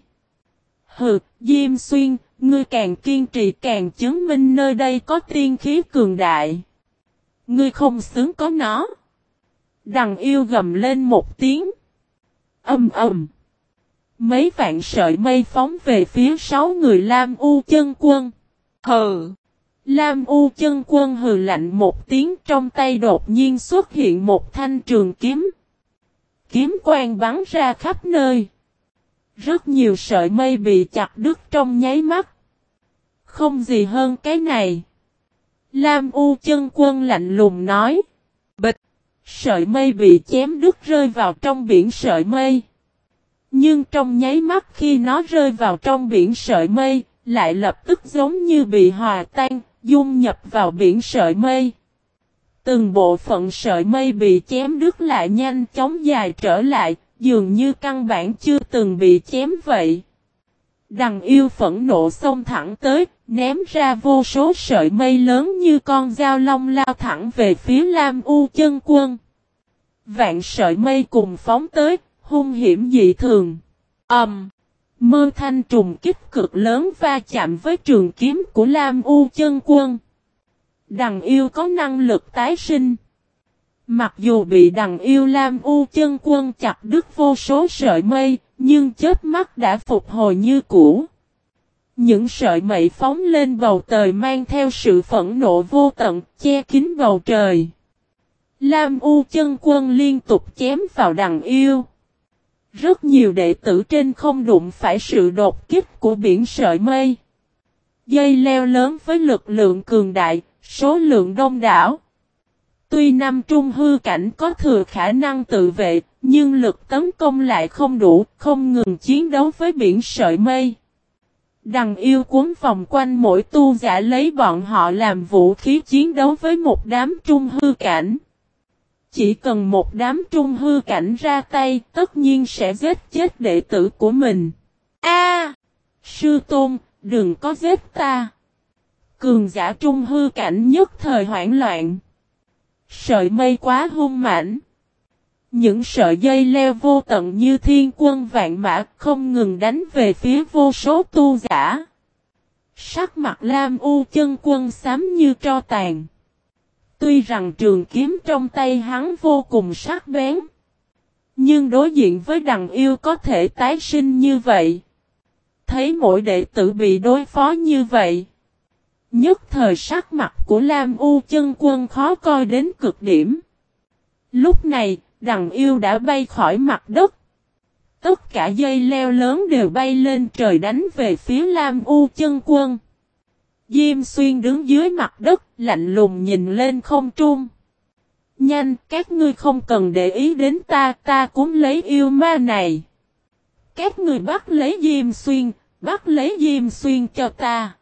Hừ, Diêm Xuyên, ngươi càng kiên trì càng chứng minh nơi đây có tiên khí cường đại. Ngươi không xứng có nó. Đằng yêu gầm lên một tiếng. Âm ầm. Mấy vạn sợi mây phóng về phía sáu người Lam U chân quân. Hừ. Lam U chân quân hừ lạnh một tiếng trong tay đột nhiên xuất hiện một thanh trường kiếm. Kiếm quang bắn ra khắp nơi. Rất nhiều sợi mây bị chặt đứt trong nháy mắt. Không gì hơn cái này. Lam U chân quân lạnh lùng nói. Sợi mây bị chém đứt rơi vào trong biển sợi mây. Nhưng trong nháy mắt khi nó rơi vào trong biển sợi mây, lại lập tức giống như bị hòa tan, dung nhập vào biển sợi mây. Từng bộ phận sợi mây bị chém đứt lại nhanh chóng dài trở lại, dường như căn bản chưa từng bị chém vậy. Đằng yêu phẫn nộ xông thẳng tới, ném ra vô số sợi mây lớn như con dao long lao thẳng về phía Lam U chân quân. Vạn sợi mây cùng phóng tới, hung hiểm dị thường. Ầm! Um, mơ thanh trùng kích cực lớn va chạm với trường kiếm của Lam U chân quân. Đằng yêu có năng lực tái sinh. Mặc dù bị đằng yêu Lam U chân quân chặt đứt vô số sợi mây, nhưng chết mắt đã phục hồi như cũ. Những sợi mây phóng lên bầu trời mang theo sự phẫn nộ vô tận, che kín bầu trời. Lam U chân quân liên tục chém vào đằng yêu. Rất nhiều đệ tử trên không đụng phải sự đột kích của biển sợi mây. Dây leo lớn với lực lượng cường đại, số lượng đông đảo. Tuy Nam Trung hư cảnh có thừa khả năng tự vệ, nhưng lực tấn công lại không đủ, không ngừng chiến đấu với biển sợi mây. Đằng yêu cuốn vòng quanh mỗi tu giả lấy bọn họ làm vũ khí chiến đấu với một đám trung hư cảnh. Chỉ cần một đám trung hư cảnh ra tay, tất nhiên sẽ giết chết đệ tử của mình. A, Sư Tôn, đừng có giết ta! Cường giả trung hư cảnh nhất thời hoảng loạn. Sợi mây quá hung mãnh. Những sợi dây leo vô tận như thiên quân vạn mã không ngừng đánh về phía vô số tu giả. Sắc mặt Lam U chân quân xám như tro tàn. Tuy rằng trường kiếm trong tay hắn vô cùng sắc bén. Nhưng đối diện với đằng yêu có thể tái sinh như vậy. Thấy mỗi đệ tử bị đối phó như vậy. Nhất thời sắc mặt của Lam U chân quân khó coi đến cực điểm. Lúc này, đằng yêu đã bay khỏi mặt đất. Tất cả dây leo lớn đều bay lên trời đánh về phía Lam U chân quân. Diêm xuyên đứng dưới mặt đất, lạnh lùng nhìn lên không trung. Nhanh, các ngươi không cần để ý đến ta, ta cũng lấy yêu ma này. Các ngươi bắt lấy Diêm xuyên, bắt lấy Diêm xuyên cho ta.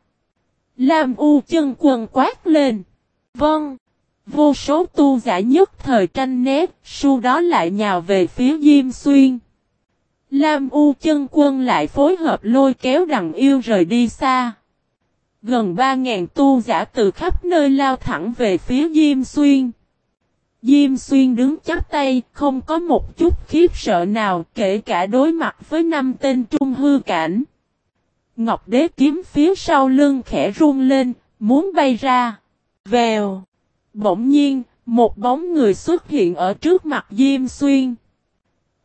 Lam U chân quần quát lên. Vâng. Vô số tu giả nhất thời tranh nét, su đó lại nhào về phía Diêm Xuyên. Lam U chân quân lại phối hợp lôi kéo đằng yêu rời đi xa. Gần 3.000 tu giả từ khắp nơi lao thẳng về phía Diêm Xuyên. Diêm Xuyên đứng chắp tay, không có một chút khiếp sợ nào kể cả đối mặt với năm tên trung hư cảnh. Ngọc đế kiếm phía sau lưng khẽ run lên, muốn bay ra. Vèo. Bỗng nhiên, một bóng người xuất hiện ở trước mặt Diêm Xuyên.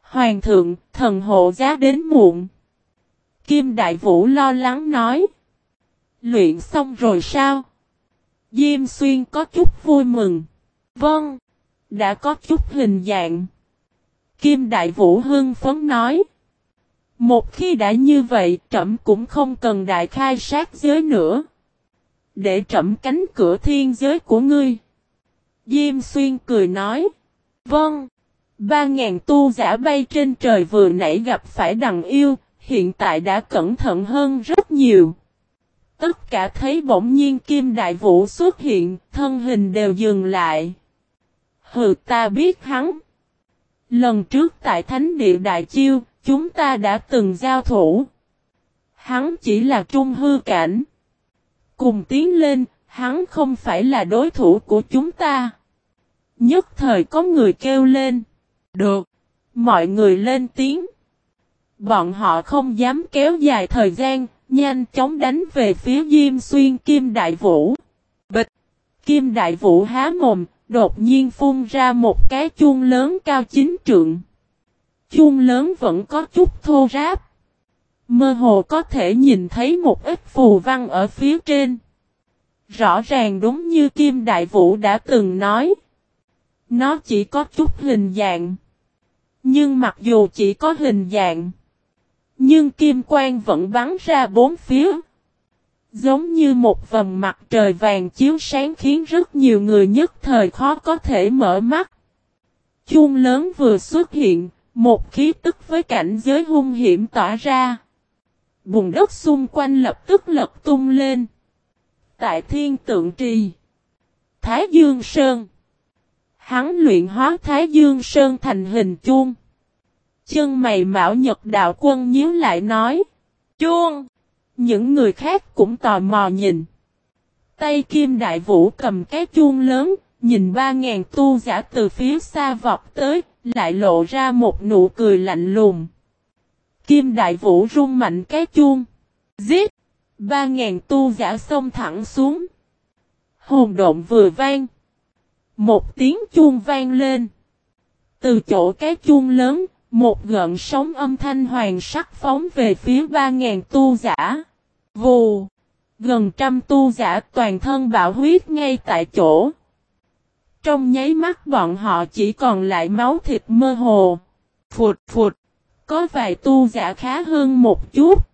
Hoàng thượng, thần hộ giá đến muộn. Kim Đại Vũ lo lắng nói. Luyện xong rồi sao? Diêm Xuyên có chút vui mừng. Vâng, đã có chút hình dạng. Kim Đại Vũ hưng phấn nói. Một khi đã như vậy, trẫm cũng không cần đại khai sát giới nữa. Để trẫm cánh cửa thiên giới của ngươi. Diêm xuyên cười nói. Vâng. Ba ngàn tu giả bay trên trời vừa nãy gặp phải đằng yêu, hiện tại đã cẩn thận hơn rất nhiều. Tất cả thấy bỗng nhiên kim đại vũ xuất hiện, thân hình đều dừng lại. Hừ ta biết hắn. Lần trước tại thánh địa đại chiêu, chúng ta đã từng giao thủ. Hắn chỉ là trung hư cảnh. Cùng tiến lên, hắn không phải là đối thủ của chúng ta. Nhất thời có người kêu lên. Được. Mọi người lên tiếng. Bọn họ không dám kéo dài thời gian, nhanh chóng đánh về phía Diêm Xuyên Kim Đại Vũ. Bịch. Kim Đại Vũ há mồm, đột nhiên phun ra một cái chuông lớn cao chính trượng. Chuông lớn vẫn có chút thô ráp. Mơ hồ có thể nhìn thấy một ít phù văn ở phía trên. Rõ ràng đúng như Kim Đại Vũ đã từng nói. Nó chỉ có chút hình dạng. Nhưng mặc dù chỉ có hình dạng. Nhưng kim quang vẫn bắn ra bốn phía. Giống như một vầng mặt trời vàng chiếu sáng khiến rất nhiều người nhất thời khó có thể mở mắt. chuông lớn vừa xuất hiện, một khí tức với cảnh giới hung hiểm tỏa ra. Bùn đất xung quanh lập tức lật tung lên. Tại thiên tượng trì. Thái Dương Sơn. Hắn luyện hóa Thái Dương Sơn thành hình chuông. Chân mày mạo nhật đạo quân nhíu lại nói. Chuông. Những người khác cũng tò mò nhìn. Tay kim đại vũ cầm cái chuông lớn, nhìn ba ngàn tu giả từ phía xa vọt tới, lại lộ ra một nụ cười lạnh lùng. Kim đại vũ rung mạnh cái chuông. Giết! Ba ngàn tu giả xông thẳng xuống. Hồn động vừa vang. Một tiếng chuông vang lên. Từ chỗ cái chuông lớn, một gợn sóng âm thanh hoàng sắc phóng về phía ba ngàn tu giả. Vù! Gần trăm tu giả toàn thân bạo huyết ngay tại chỗ. Trong nháy mắt bọn họ chỉ còn lại máu thịt mơ hồ. Phụt phụt. Có vài tu giả khá hơn một chút.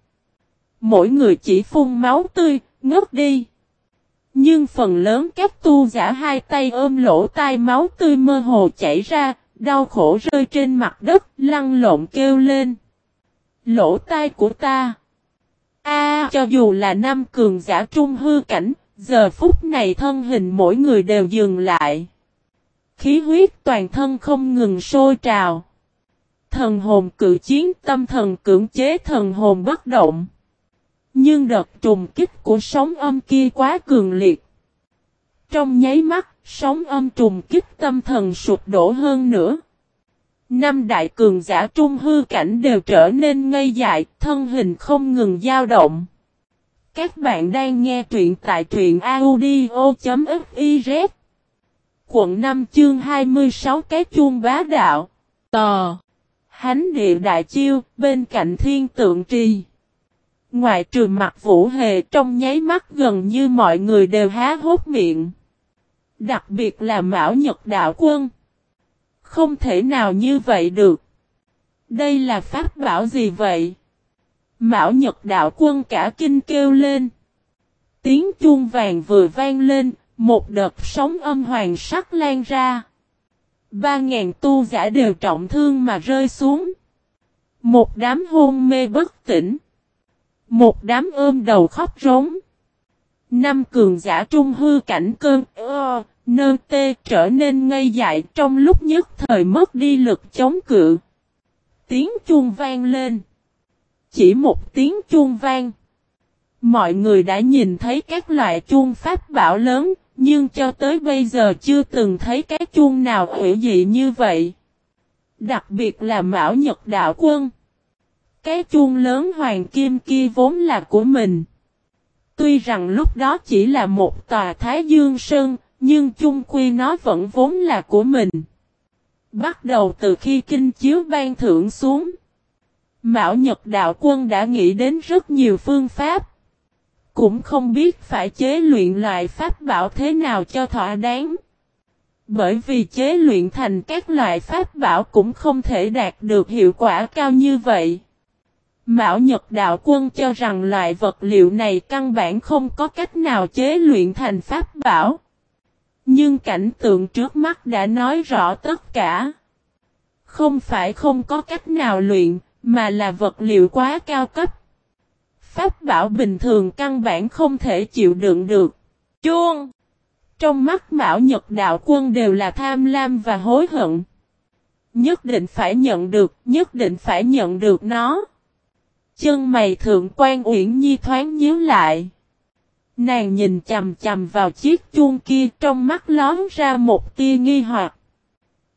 Mỗi người chỉ phun máu tươi, ngất đi. Nhưng phần lớn các tu giả hai tay ôm lỗ tai máu tươi mơ hồ chảy ra, đau khổ rơi trên mặt đất, lăn lộn kêu lên. Lỗ tai của ta. A, cho dù là năm cường giả trung hư cảnh, giờ phút này thân hình mỗi người đều dừng lại. Khí huyết toàn thân không ngừng sôi trào. Thần hồn cự chiến tâm thần cưỡng chế thần hồn bất động. Nhưng đợt trùng kích của sóng âm kia quá cường liệt. Trong nháy mắt, sóng âm trùng kích tâm thần sụp đổ hơn nữa. Năm đại cường giả trung hư cảnh đều trở nên ngây dại, thân hình không ngừng dao động. Các bạn đang nghe truyện tại truyện audio.fiz Quận 5 chương 26 cái chuông bá đạo Tò Hánh địa đại chiêu bên cạnh thiên tượng trì Ngoại trừ mặt vũ hề trong nháy mắt gần như mọi người đều há hốt miệng Đặc biệt là Mão Nhật Đạo Quân không thể nào như vậy được. Đây là pháp bảo gì vậy? Mão Nhật Đạo Quân cả kinh kêu lên. Tiếng chuông vàng vừa vang lên, một đợt sóng âm hoàng sắc lan ra. Ba ngàn tu giả đều trọng thương mà rơi xuống. Một đám hôn mê bất tỉnh. Một đám ôm đầu khóc rống. Năm cường giả trung hư cảnh cơn ơ, nơ tê trở nên ngây dại trong lúc nhất thời mất đi lực chống cự. Tiếng chuông vang lên. Chỉ một tiếng chuông vang. Mọi người đã nhìn thấy các loại chuông pháp bảo lớn, nhưng cho tới bây giờ chưa từng thấy cái chuông nào hữu dị như vậy. Đặc biệt là Mão Nhật Đạo Quân. Cái chuông lớn hoàng kim kia vốn là của mình. Tuy rằng lúc đó chỉ là một tòa Thái Dương Sơn, nhưng chung quy nó vẫn vốn là của mình. Bắt đầu từ khi kinh chiếu ban thưởng xuống. Mạo Nhật Đạo Quân đã nghĩ đến rất nhiều phương pháp. Cũng không biết phải chế luyện loại pháp bảo thế nào cho thỏa đáng. Bởi vì chế luyện thành các loại pháp bảo cũng không thể đạt được hiệu quả cao như vậy. Mão Nhật Đạo Quân cho rằng loại vật liệu này căn bản không có cách nào chế luyện thành pháp bảo. Nhưng cảnh tượng trước mắt đã nói rõ tất cả. Không phải không có cách nào luyện, mà là vật liệu quá cao cấp. Pháp bảo bình thường căn bản không thể chịu đựng được. Chuông! Trong mắt Mão Nhật Đạo Quân đều là tham lam và hối hận. Nhất định phải nhận được, nhất định phải nhận được nó. Chân mày thượng quan Uyển Nhi thoáng nhíu lại. Nàng nhìn chầm chầm vào chiếc chuông kia trong mắt lón ra một tia nghi hoặc.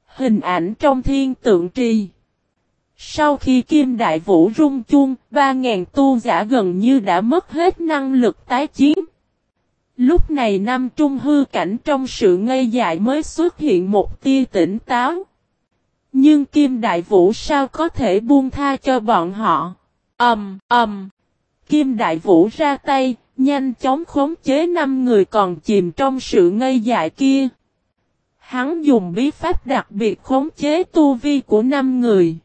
Hình ảnh trong thiên tượng trì. Sau khi Kim Đại Vũ rung chuông, ba ngàn tu giả gần như đã mất hết năng lực tái chiến. Lúc này năm trung hư cảnh trong sự ngây dại mới xuất hiện một tia tỉnh táo. Nhưng Kim Đại Vũ sao có thể buông tha cho bọn họ? Ầm, um, ầm. Um. Kim Đại Vũ ra tay, nhanh chóng khống chế năm người còn chìm trong sự ngây dại kia. Hắn dùng bí pháp đặc biệt khống chế tu vi của năm người.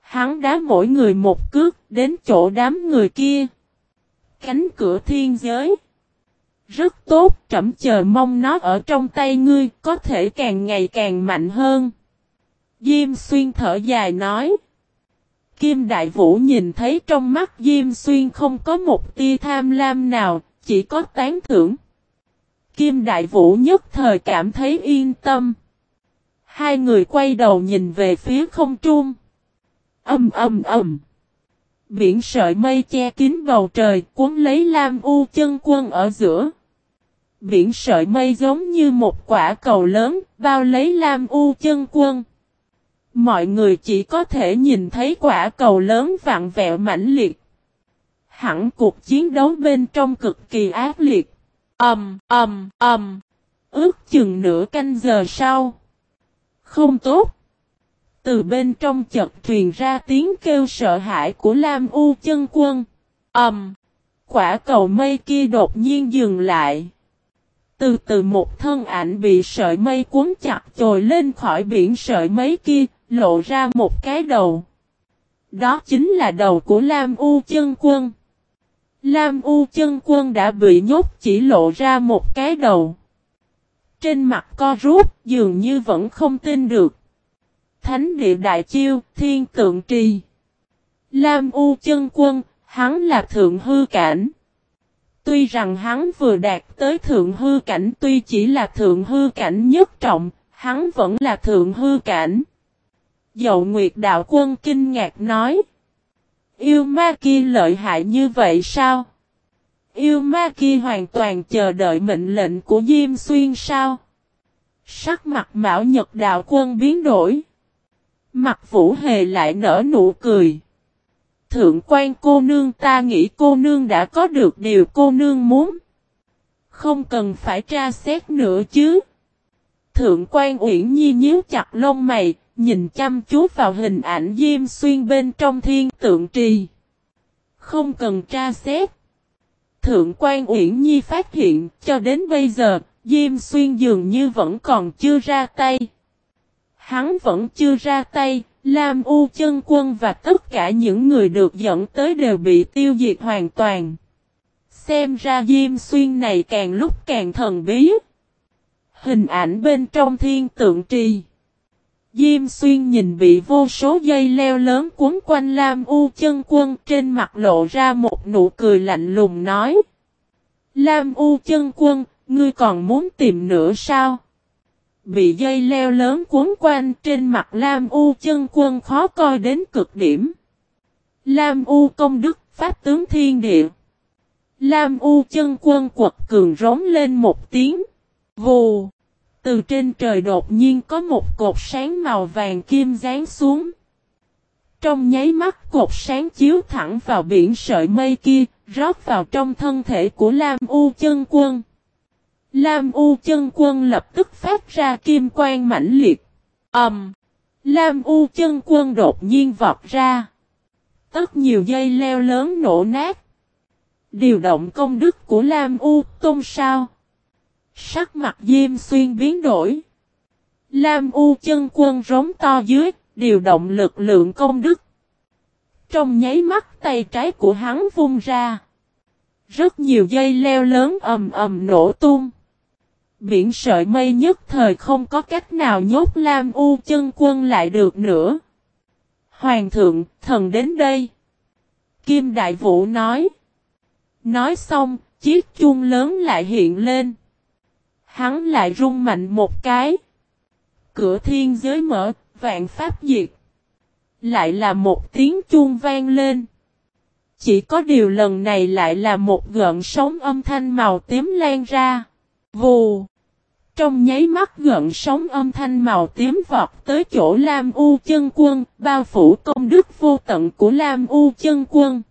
Hắn đá mỗi người một cước đến chỗ đám người kia. Cánh cửa thiên giới. Rất tốt, trẫm chờ mong nó ở trong tay ngươi, có thể càng ngày càng mạnh hơn. Diêm xuyên thở dài nói. Kim Đại Vũ nhìn thấy trong mắt Diêm Xuyên không có một tia tham lam nào, chỉ có tán thưởng. Kim Đại Vũ nhất thời cảm thấy yên tâm. Hai người quay đầu nhìn về phía không trung. Âm âm âm. Biển sợi mây che kín bầu trời cuốn lấy Lam U chân quân ở giữa. Biển sợi mây giống như một quả cầu lớn bao lấy Lam U chân quân. Mọi người chỉ có thể nhìn thấy quả cầu lớn vặn vẹo mãnh liệt. Hẳn cuộc chiến đấu bên trong cực kỳ ác liệt. Ầm, ầm, ầm. Ước chừng nửa canh giờ sau. Không tốt. Từ bên trong chợt truyền ra tiếng kêu sợ hãi của Lam U chân quân. Ầm. quả cầu mây kia đột nhiên dừng lại. Từ từ một thân ảnh bị sợi mây cuốn chặt trồi lên khỏi biển sợi mây kia, lộ ra một cái đầu. Đó chính là đầu của Lam U chân quân. Lam U chân quân đã bị nhốt chỉ lộ ra một cái đầu. Trên mặt co rút dường như vẫn không tin được. Thánh địa đại chiêu, thiên tượng trì. Lam U chân quân, hắn là thượng hư cảnh. Tuy rằng hắn vừa đạt tới thượng hư cảnh tuy chỉ là thượng hư cảnh nhất trọng, hắn vẫn là thượng hư cảnh. Dậu Nguyệt Đạo Quân kinh ngạc nói. Yêu ma kia lợi hại như vậy sao? Yêu ma kia hoàn toàn chờ đợi mệnh lệnh của Diêm Xuyên sao? Sắc mặt Mão Nhật Đạo Quân biến đổi. Mặt Vũ Hề lại nở nụ cười. Thượng quan cô nương ta nghĩ cô nương đã có được điều cô nương muốn. Không cần phải tra xét nữa chứ. Thượng quan Uyển Nhi nhíu chặt lông mày, nhìn chăm chú vào hình ảnh Diêm Xuyên bên trong thiên tượng trì. Không cần tra xét. Thượng quan Uyển Nhi phát hiện, cho đến bây giờ, Diêm Xuyên dường như vẫn còn chưa ra tay. Hắn vẫn chưa ra tay, Lam U chân quân và tất cả những người được dẫn tới đều bị tiêu diệt hoàn toàn. Xem ra Diêm Xuyên này càng lúc càng thần bí. Hình ảnh bên trong thiên tượng trì. Diêm xuyên nhìn bị vô số dây leo lớn cuốn quanh Lam U chân quân trên mặt lộ ra một nụ cười lạnh lùng nói. Lam U chân quân, ngươi còn muốn tìm nữa sao? Bị dây leo lớn cuốn quanh trên mặt Lam U chân quân khó coi đến cực điểm. Lam U công đức pháp tướng thiên địa. Lam U chân quân quật cường rống lên một tiếng. Vù. Từ trên trời đột nhiên có một cột sáng màu vàng kim rán xuống. Trong nháy mắt cột sáng chiếu thẳng vào biển sợi mây kia, rót vào trong thân thể của Lam U chân quân. Lam U chân quân lập tức phát ra kim quang mãnh liệt. Ầm! Um, Lam U chân quân đột nhiên vọt ra. Tất nhiều dây leo lớn nổ nát. Điều động công đức của Lam U tôn sao. Sắc mặt Diêm Xuyên biến đổi. Lam U chân quân rống to dưới, điều động lực lượng công đức. Trong nháy mắt tay trái của hắn vung ra. Rất nhiều dây leo lớn ầm ầm nổ tung. Biển sợi mây nhất thời không có cách nào nhốt Lam U chân quân lại được nữa. Hoàng thượng, thần đến đây. Kim Đại Vũ nói. Nói xong, chiếc chuông lớn lại hiện lên. Hắn lại rung mạnh một cái. Cửa thiên giới mở, vạn pháp diệt. Lại là một tiếng chuông vang lên. Chỉ có điều lần này lại là một gợn sóng âm thanh màu tím lan ra. Vù. Trong nháy mắt gợn sóng âm thanh màu tím vọt tới chỗ Lam U chân quân, bao phủ công đức vô tận của Lam U chân quân.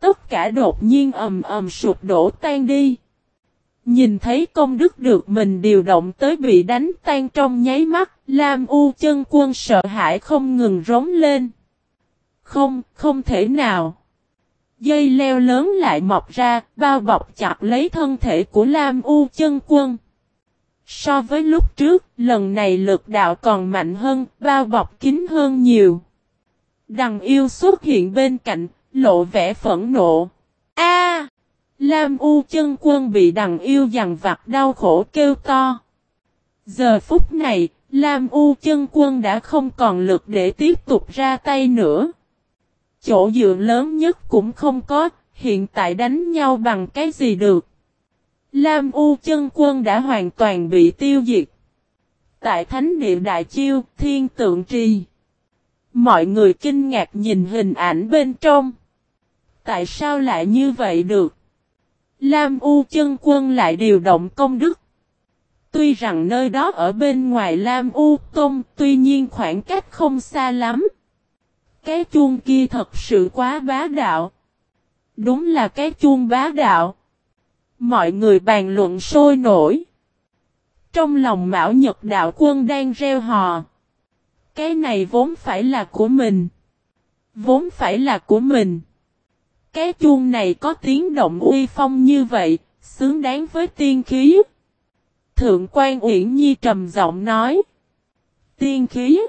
Tất cả đột nhiên ầm ầm sụp đổ tan đi. Nhìn thấy công đức được mình điều động tới bị đánh tan trong nháy mắt, Lam U chân quân sợ hãi không ngừng rống lên. Không, không thể nào. Dây leo lớn lại mọc ra, bao bọc chặt lấy thân thể của Lam U chân quân. So với lúc trước, lần này lực đạo còn mạnh hơn, bao bọc kín hơn nhiều. Đằng yêu xuất hiện bên cạnh, lộ vẻ phẫn nộ. A! Lam U chân quân bị đằng yêu dằn vặt đau khổ kêu to. Giờ phút này, Lam U chân quân đã không còn lực để tiếp tục ra tay nữa. Chỗ dựa lớn nhất cũng không có, hiện tại đánh nhau bằng cái gì được. Lam U chân quân đã hoàn toàn bị tiêu diệt. Tại thánh địa đại chiêu, thiên tượng trì. Mọi người kinh ngạc nhìn hình ảnh bên trong. Tại sao lại như vậy được? Lam U chân quân lại điều động công đức. Tuy rằng nơi đó ở bên ngoài Lam U Tông, tuy nhiên khoảng cách không xa lắm. Cái chuông kia thật sự quá bá đạo. Đúng là cái chuông bá đạo. Mọi người bàn luận sôi nổi. Trong lòng Mão Nhật Đạo Quân đang reo hò. Cái này vốn phải là của mình. Vốn phải là của mình. Cái chuông này có tiếng động uy phong như vậy, xứng đáng với tiên khí. Thượng quan Uyển Nhi trầm giọng nói. Tiên khí.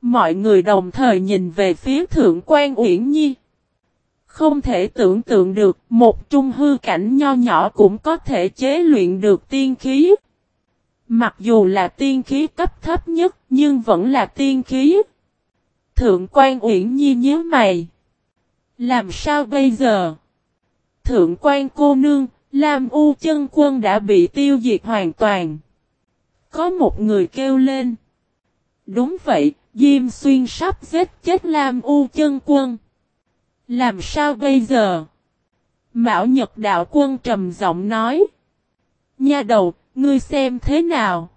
Mọi người đồng thời nhìn về phía Thượng quan Uyển Nhi. Không thể tưởng tượng được một trung hư cảnh nho nhỏ cũng có thể chế luyện được tiên khí. Mặc dù là tiên khí cấp thấp nhất nhưng vẫn là tiên khí. Thượng quan Uyển Nhi nhớ mày. Làm sao bây giờ? Thượng quan cô nương, Lam U chân quân đã bị tiêu diệt hoàn toàn. Có một người kêu lên. Đúng vậy, Diêm Xuyên sắp giết chết Lam U chân quân. Làm sao bây giờ? Mão Nhật Đạo Quân trầm giọng nói. Nha đầu, ngươi xem thế nào?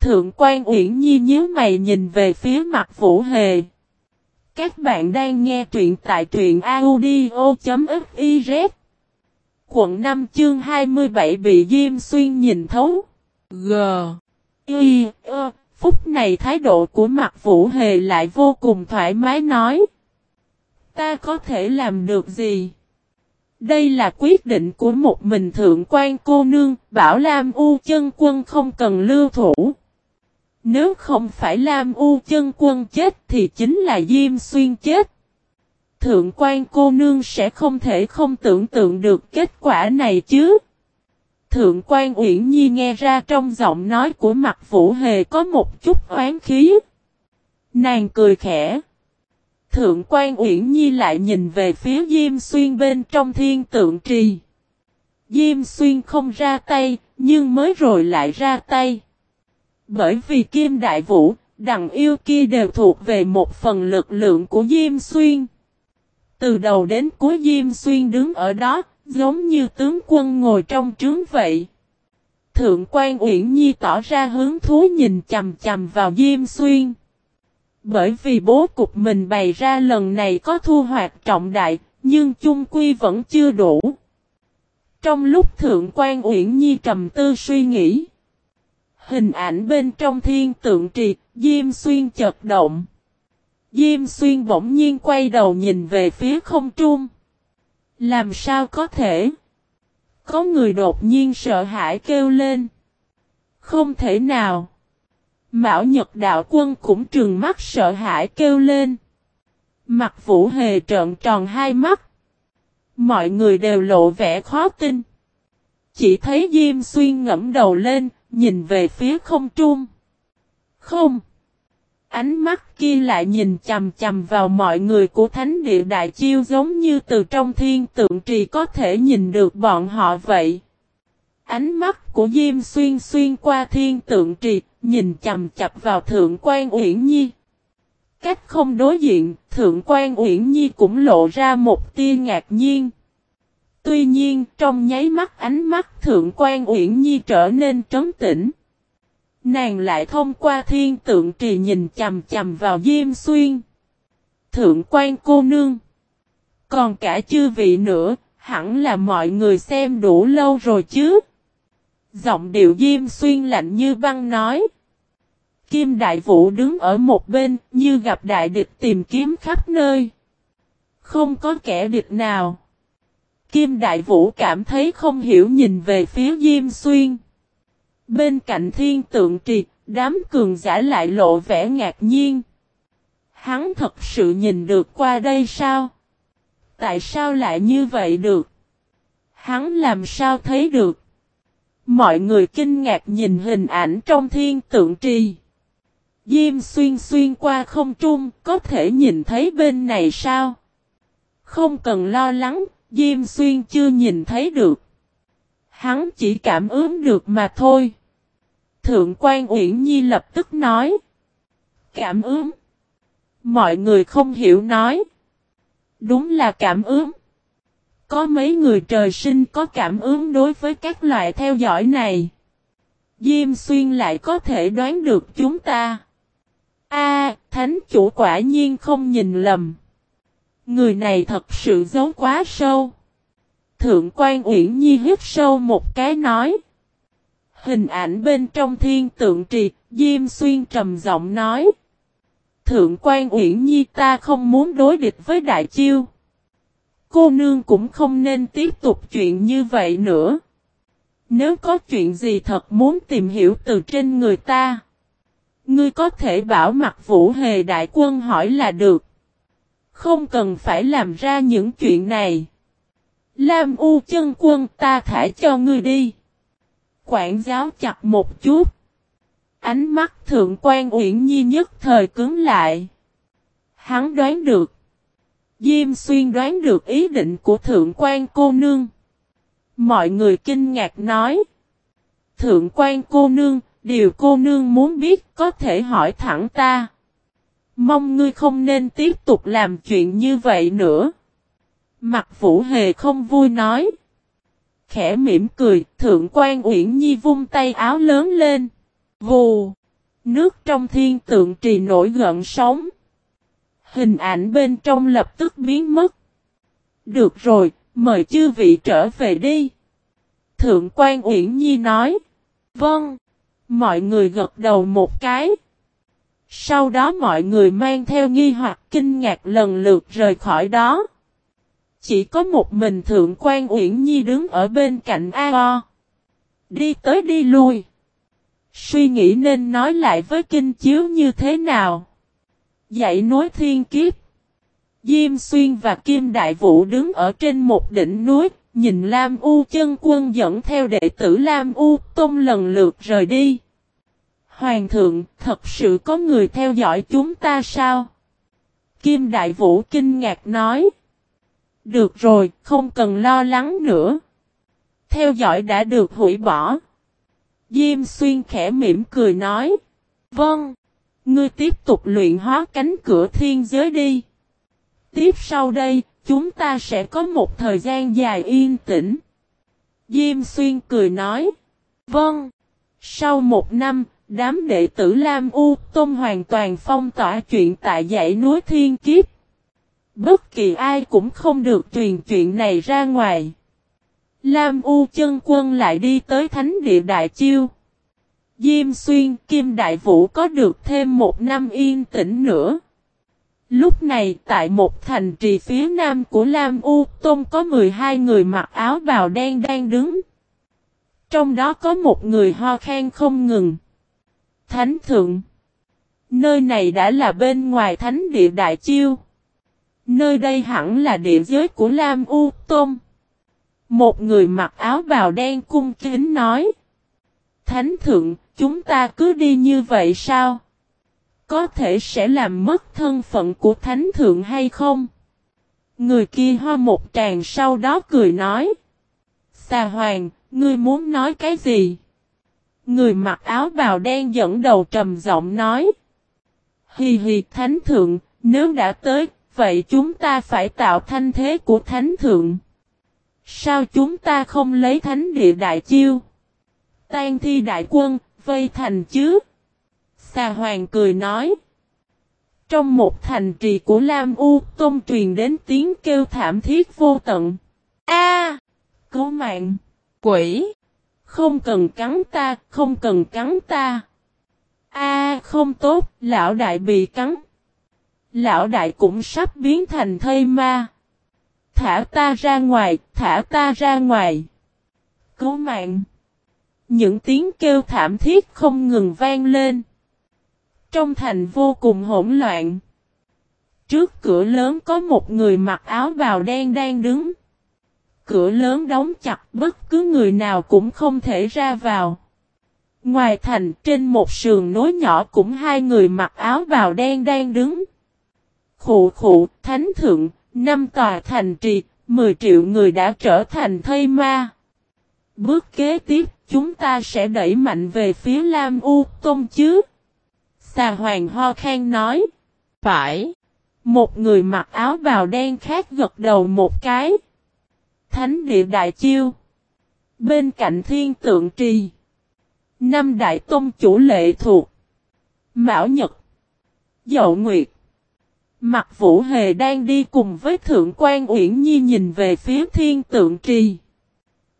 Thượng quan Uyển Nhi nhíu mày nhìn về phía mặt Vũ Hề. Các bạn đang nghe truyện tại truyện audio.fiz Quận 5 chương 27 bị Diêm Xuyên nhìn thấu. G. Y. Ơ. E. Phút này thái độ của mặt Vũ Hề lại vô cùng thoải mái nói. Ta có thể làm được gì? Đây là quyết định của một mình thượng quan cô nương, bảo Lam U chân quân không cần lưu thủ. Nếu không phải Lam U chân quân chết thì chính là Diêm Xuyên chết. Thượng quan cô nương sẽ không thể không tưởng tượng được kết quả này chứ. Thượng quan Uyển Nhi nghe ra trong giọng nói của mặt Vũ Hề có một chút oán khí. Nàng cười khẽ. Thượng quan Uyển Nhi lại nhìn về phía Diêm Xuyên bên trong thiên tượng trì. Diêm Xuyên không ra tay, nhưng mới rồi lại ra tay. Bởi vì Kim Đại Vũ, đằng yêu kia đều thuộc về một phần lực lượng của Diêm Xuyên. Từ đầu đến cuối Diêm Xuyên đứng ở đó, giống như tướng quân ngồi trong trướng vậy. Thượng quan Uyển Nhi tỏ ra hướng thú nhìn chầm chầm vào Diêm Xuyên. Bởi vì bố cục mình bày ra lần này có thu hoạch trọng đại, nhưng chung quy vẫn chưa đủ. Trong lúc Thượng quan Uyển Nhi trầm tư suy nghĩ, hình ảnh bên trong thiên tượng trì, Diêm Xuyên chật động. Diêm Xuyên bỗng nhiên quay đầu nhìn về phía không trung. Làm sao có thể? Có người đột nhiên sợ hãi kêu lên. Không thể nào. Mão Nhật Đạo Quân cũng trừng mắt sợ hãi kêu lên. Mặt Vũ Hề trợn tròn hai mắt. Mọi người đều lộ vẻ khó tin. Chỉ thấy Diêm Xuyên ngẫm đầu lên, nhìn về phía không trung. Không. Ánh mắt kia lại nhìn chầm chầm vào mọi người của Thánh Địa Đại Chiêu giống như từ trong thiên tượng trì có thể nhìn được bọn họ vậy. Ánh mắt của Diêm Xuyên xuyên qua thiên tượng trì, nhìn chầm chập vào Thượng quan Uyển Nhi. Cách không đối diện, Thượng quan Uyển Nhi cũng lộ ra một tia ngạc nhiên. Tuy nhiên, trong nháy mắt ánh mắt Thượng quan Uyển Nhi trở nên trấn tĩnh. Nàng lại thông qua thiên tượng trì nhìn chầm chầm vào Diêm Xuyên. Thượng quan cô nương. Còn cả chư vị nữa, hẳn là mọi người xem đủ lâu rồi chứ. Giọng điệu Diêm Xuyên lạnh như băng nói. Kim Đại Vũ đứng ở một bên, như gặp đại địch tìm kiếm khắp nơi. Không có kẻ địch nào. Kim Đại Vũ cảm thấy không hiểu nhìn về phía Diêm Xuyên. Bên cạnh thiên tượng trì, đám cường giả lại lộ vẻ ngạc nhiên. Hắn thật sự nhìn được qua đây sao? Tại sao lại như vậy được? Hắn làm sao thấy được? Mọi người kinh ngạc nhìn hình ảnh trong thiên tượng trì. Diêm xuyên xuyên qua không trung, có thể nhìn thấy bên này sao? Không cần lo lắng, Diêm xuyên chưa nhìn thấy được. Hắn chỉ cảm ứng được mà thôi. Thượng quan Uyển Nhi lập tức nói. Cảm ứng. Mọi người không hiểu nói. Đúng là cảm ứng. Có mấy người trời sinh có cảm ứng đối với các loại theo dõi này. Diêm xuyên lại có thể đoán được chúng ta. A, thánh chủ quả nhiên không nhìn lầm. Người này thật sự giấu quá sâu. Thượng quan Uyển Nhi hít sâu một cái nói. Hình ảnh bên trong thiên tượng trì, Diêm Xuyên trầm giọng nói. Thượng quan Uyển Nhi ta không muốn đối địch với Đại Chiêu. Cô nương cũng không nên tiếp tục chuyện như vậy nữa. Nếu có chuyện gì thật muốn tìm hiểu từ trên người ta. Ngươi có thể bảo mặt vũ hề đại quân hỏi là được. Không cần phải làm ra những chuyện này. Lam U chân quân ta thả cho ngươi đi. Quản giáo chặt một chút. Ánh mắt thượng quan uyển nhi nhất thời cứng lại. Hắn đoán được. Diêm xuyên đoán được ý định của thượng quan cô nương. Mọi người kinh ngạc nói. Thượng quan cô nương, điều cô nương muốn biết có thể hỏi thẳng ta. Mong ngươi không nên tiếp tục làm chuyện như vậy nữa. Mặt vũ hề không vui nói. Khẽ mỉm cười, thượng quan uyển nhi vung tay áo lớn lên. Vù! Nước trong thiên tượng trì nổi gợn sóng. Hình ảnh bên trong lập tức biến mất. Được rồi, mời chư vị trở về đi. Thượng quan Uyển Nhi nói. Vâng. Mọi người gật đầu một cái. Sau đó mọi người mang theo nghi hoặc kinh ngạc lần lượt rời khỏi đó. Chỉ có một mình Thượng quan Uyển Nhi đứng ở bên cạnh A.O. Đi tới đi lui. Suy nghĩ nên nói lại với kinh chiếu như thế nào. Dạy nối thiên kiếp. Diêm Xuyên và Kim Đại Vũ đứng ở trên một đỉnh núi, nhìn Lam U chân quân dẫn theo đệ tử Lam U Tôn lần lượt rời đi. Hoàng thượng, thật sự có người theo dõi chúng ta sao? Kim Đại Vũ kinh ngạc nói. Được rồi, không cần lo lắng nữa. Theo dõi đã được hủy bỏ. Diêm xuyên khẽ mỉm cười nói. Vâng. Ngươi tiếp tục luyện hóa cánh cửa thiên giới đi. Tiếp sau đây, chúng ta sẽ có một thời gian dài yên tĩnh. Diêm xuyên cười nói. Vâng. Sau một năm, đám đệ tử Lam U, Tôn hoàn toàn phong tỏa chuyện tại dãy núi Thiên Kiếp. Bất kỳ ai cũng không được truyền chuyện này ra ngoài. Lam U chân quân lại đi tới thánh địa Đại Chiêu. Diêm Xuyên, Kim Đại Vũ có được thêm một năm yên tĩnh nữa. Lúc này, tại một thành trì phía nam của Lam U, Tôn có 12 người mặc áo bào đen đang đứng. Trong đó có một người ho khan không ngừng. Thánh Thượng Nơi này đã là bên ngoài thánh địa Đại Chiêu. Nơi đây hẳn là địa giới của Lam U Tôn. Một người mặc áo bào đen cung kính nói. Thánh Thượng, chúng ta cứ đi như vậy sao? Có thể sẽ làm mất thân phận của Thánh Thượng hay không? Người kia ho một tràng sau đó cười nói. Xà hoàng, ngươi muốn nói cái gì? Người mặc áo bào đen dẫn đầu trầm giọng nói. Hì hì thánh thượng, nếu đã tới, vậy chúng ta phải tạo thanh thế của thánh thượng. Sao chúng ta không lấy thánh địa đại chiêu? Tan thi đại quân, vây thành chứ? Xà hoàng cười nói. Trong một thành trì của Lam U, Tôn truyền đến tiếng kêu thảm thiết vô tận. A! Cứu mạng! Quỷ! Không cần cắn ta, không cần cắn ta. A không tốt, lão đại bị cắn. Lão đại cũng sắp biến thành thây ma. Thả ta ra ngoài, thả ta ra ngoài. Cứu mạng. Những tiếng kêu thảm thiết không ngừng vang lên. Trong thành vô cùng hỗn loạn. Trước cửa lớn có một người mặc áo bào đen đang đứng. Cửa lớn đóng chặt bất cứ người nào cũng không thể ra vào. Ngoài thành trên một sườn nối nhỏ cũng hai người mặc áo bào đen đang đứng. Khụ khụ, thánh thượng, năm tòa thành trì, 10 triệu người đã trở thành thây ma. Bước kế tiếp, chúng ta sẽ đẩy mạnh về phía Lam U Tôn chứ. Xà Hoàng Ho Khang nói. Phải. Một người mặc áo bào đen khác gật đầu một cái. Thánh địa đại chiêu. Bên cạnh thiên tượng trì. Năm đại tôn chủ lệ thuộc. Mão Nhật. Dậu Nguyệt. Mặt Vũ Hề đang đi cùng với Thượng quan Uyển Nhi nhìn về phía thiên tượng trì.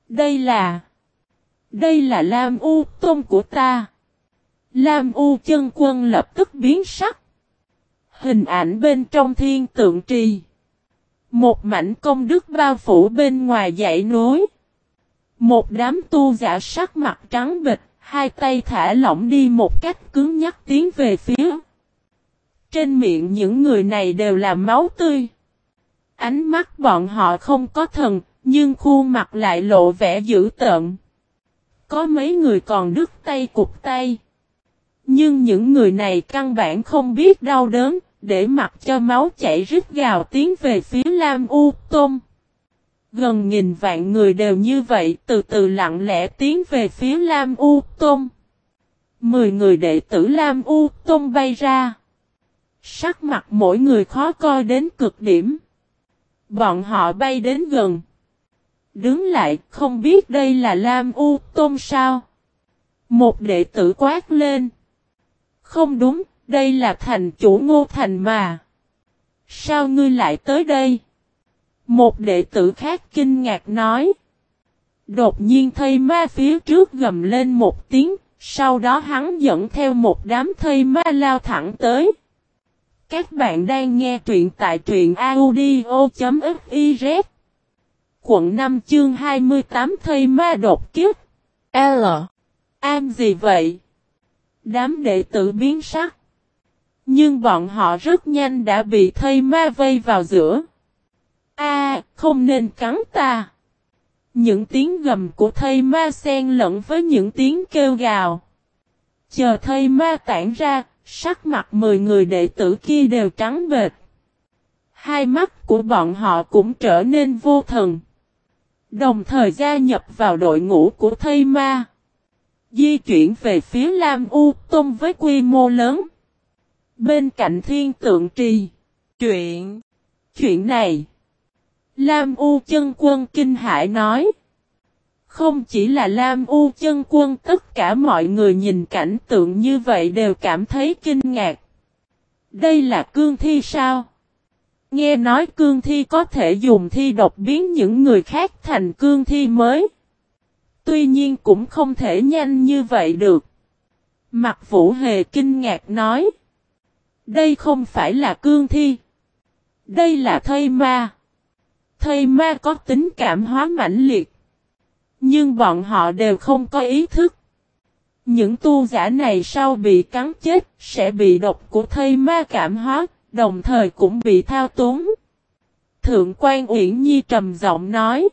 Đây là... Đây là Lam U Tôn của ta. Lam U chân quân lập tức biến sắc. Hình ảnh bên trong thiên tượng trì. Một mảnh công đức bao phủ bên ngoài dãy núi. Một đám tu giả sắc mặt trắng bịch, hai tay thả lỏng đi một cách cứng nhắc tiến về phía. Trên miệng những người này đều là máu tươi. Ánh mắt bọn họ không có thần, nhưng khuôn mặt lại lộ vẻ dữ tợn. Có mấy người còn đứt tay cục tay. Nhưng những người này căn bản không biết đau đớn, để mặc cho máu chảy rít gào tiến về phía Lam U Tôn. Gần nghìn vạn người đều như vậy từ từ lặng lẽ tiến về phía Lam U Tôn. Mười người đệ tử Lam U Tôn bay ra. Sắc mặt mỗi người khó coi đến cực điểm. Bọn họ bay đến gần. Đứng lại không biết đây là Lam U Tôn sao. Một đệ tử quát lên. Không đúng, đây là thành chủ ngô thành mà. Sao ngươi lại tới đây? Một đệ tử khác kinh ngạc nói. Đột nhiên thây ma phía trước gầm lên một tiếng, sau đó hắn dẫn theo một đám thây ma lao thẳng tới. Các bạn đang nghe truyện tại truyện audio.fiz Quận 5 chương 28 thây ma đột kiếp. L. Am gì vậy? Đám đệ tử biến sắc. Nhưng bọn họ rất nhanh đã bị thây ma vây vào giữa. A, không nên cắn ta. Những tiếng gầm của thây ma xen lẫn với những tiếng kêu gào. Chờ thây ma tản ra, sắc mặt 10 người đệ tử kia đều trắng bệt. Hai mắt của bọn họ cũng trở nên vô thần. Đồng thời gia nhập vào đội ngũ của thây ma. Di chuyển về phía Lam U Tôn với quy mô lớn. Bên cạnh thiên tượng trì. Chuyện. Chuyện này. Lam U chân quân kinh hải nói. Không chỉ là Lam U chân quân, tất cả mọi người nhìn cảnh tượng như vậy đều cảm thấy kinh ngạc. Đây là cương thi sao? Nghe nói cương thi có thể dùng thi độc biến những người khác thành cương thi mới. Tuy nhiên cũng không thể nhanh như vậy được. Mặt vũ hề kinh ngạc nói. Đây không phải là cương thi. Đây là thây ma. Thây ma có tính cảm hóa mãnh liệt. Nhưng bọn họ đều không có ý thức. Những tu giả này sau bị cắn chết sẽ bị độc của thây ma cảm hóa, đồng thời cũng bị thao túng. Thượng quan Uyển Nhi trầm giọng nói.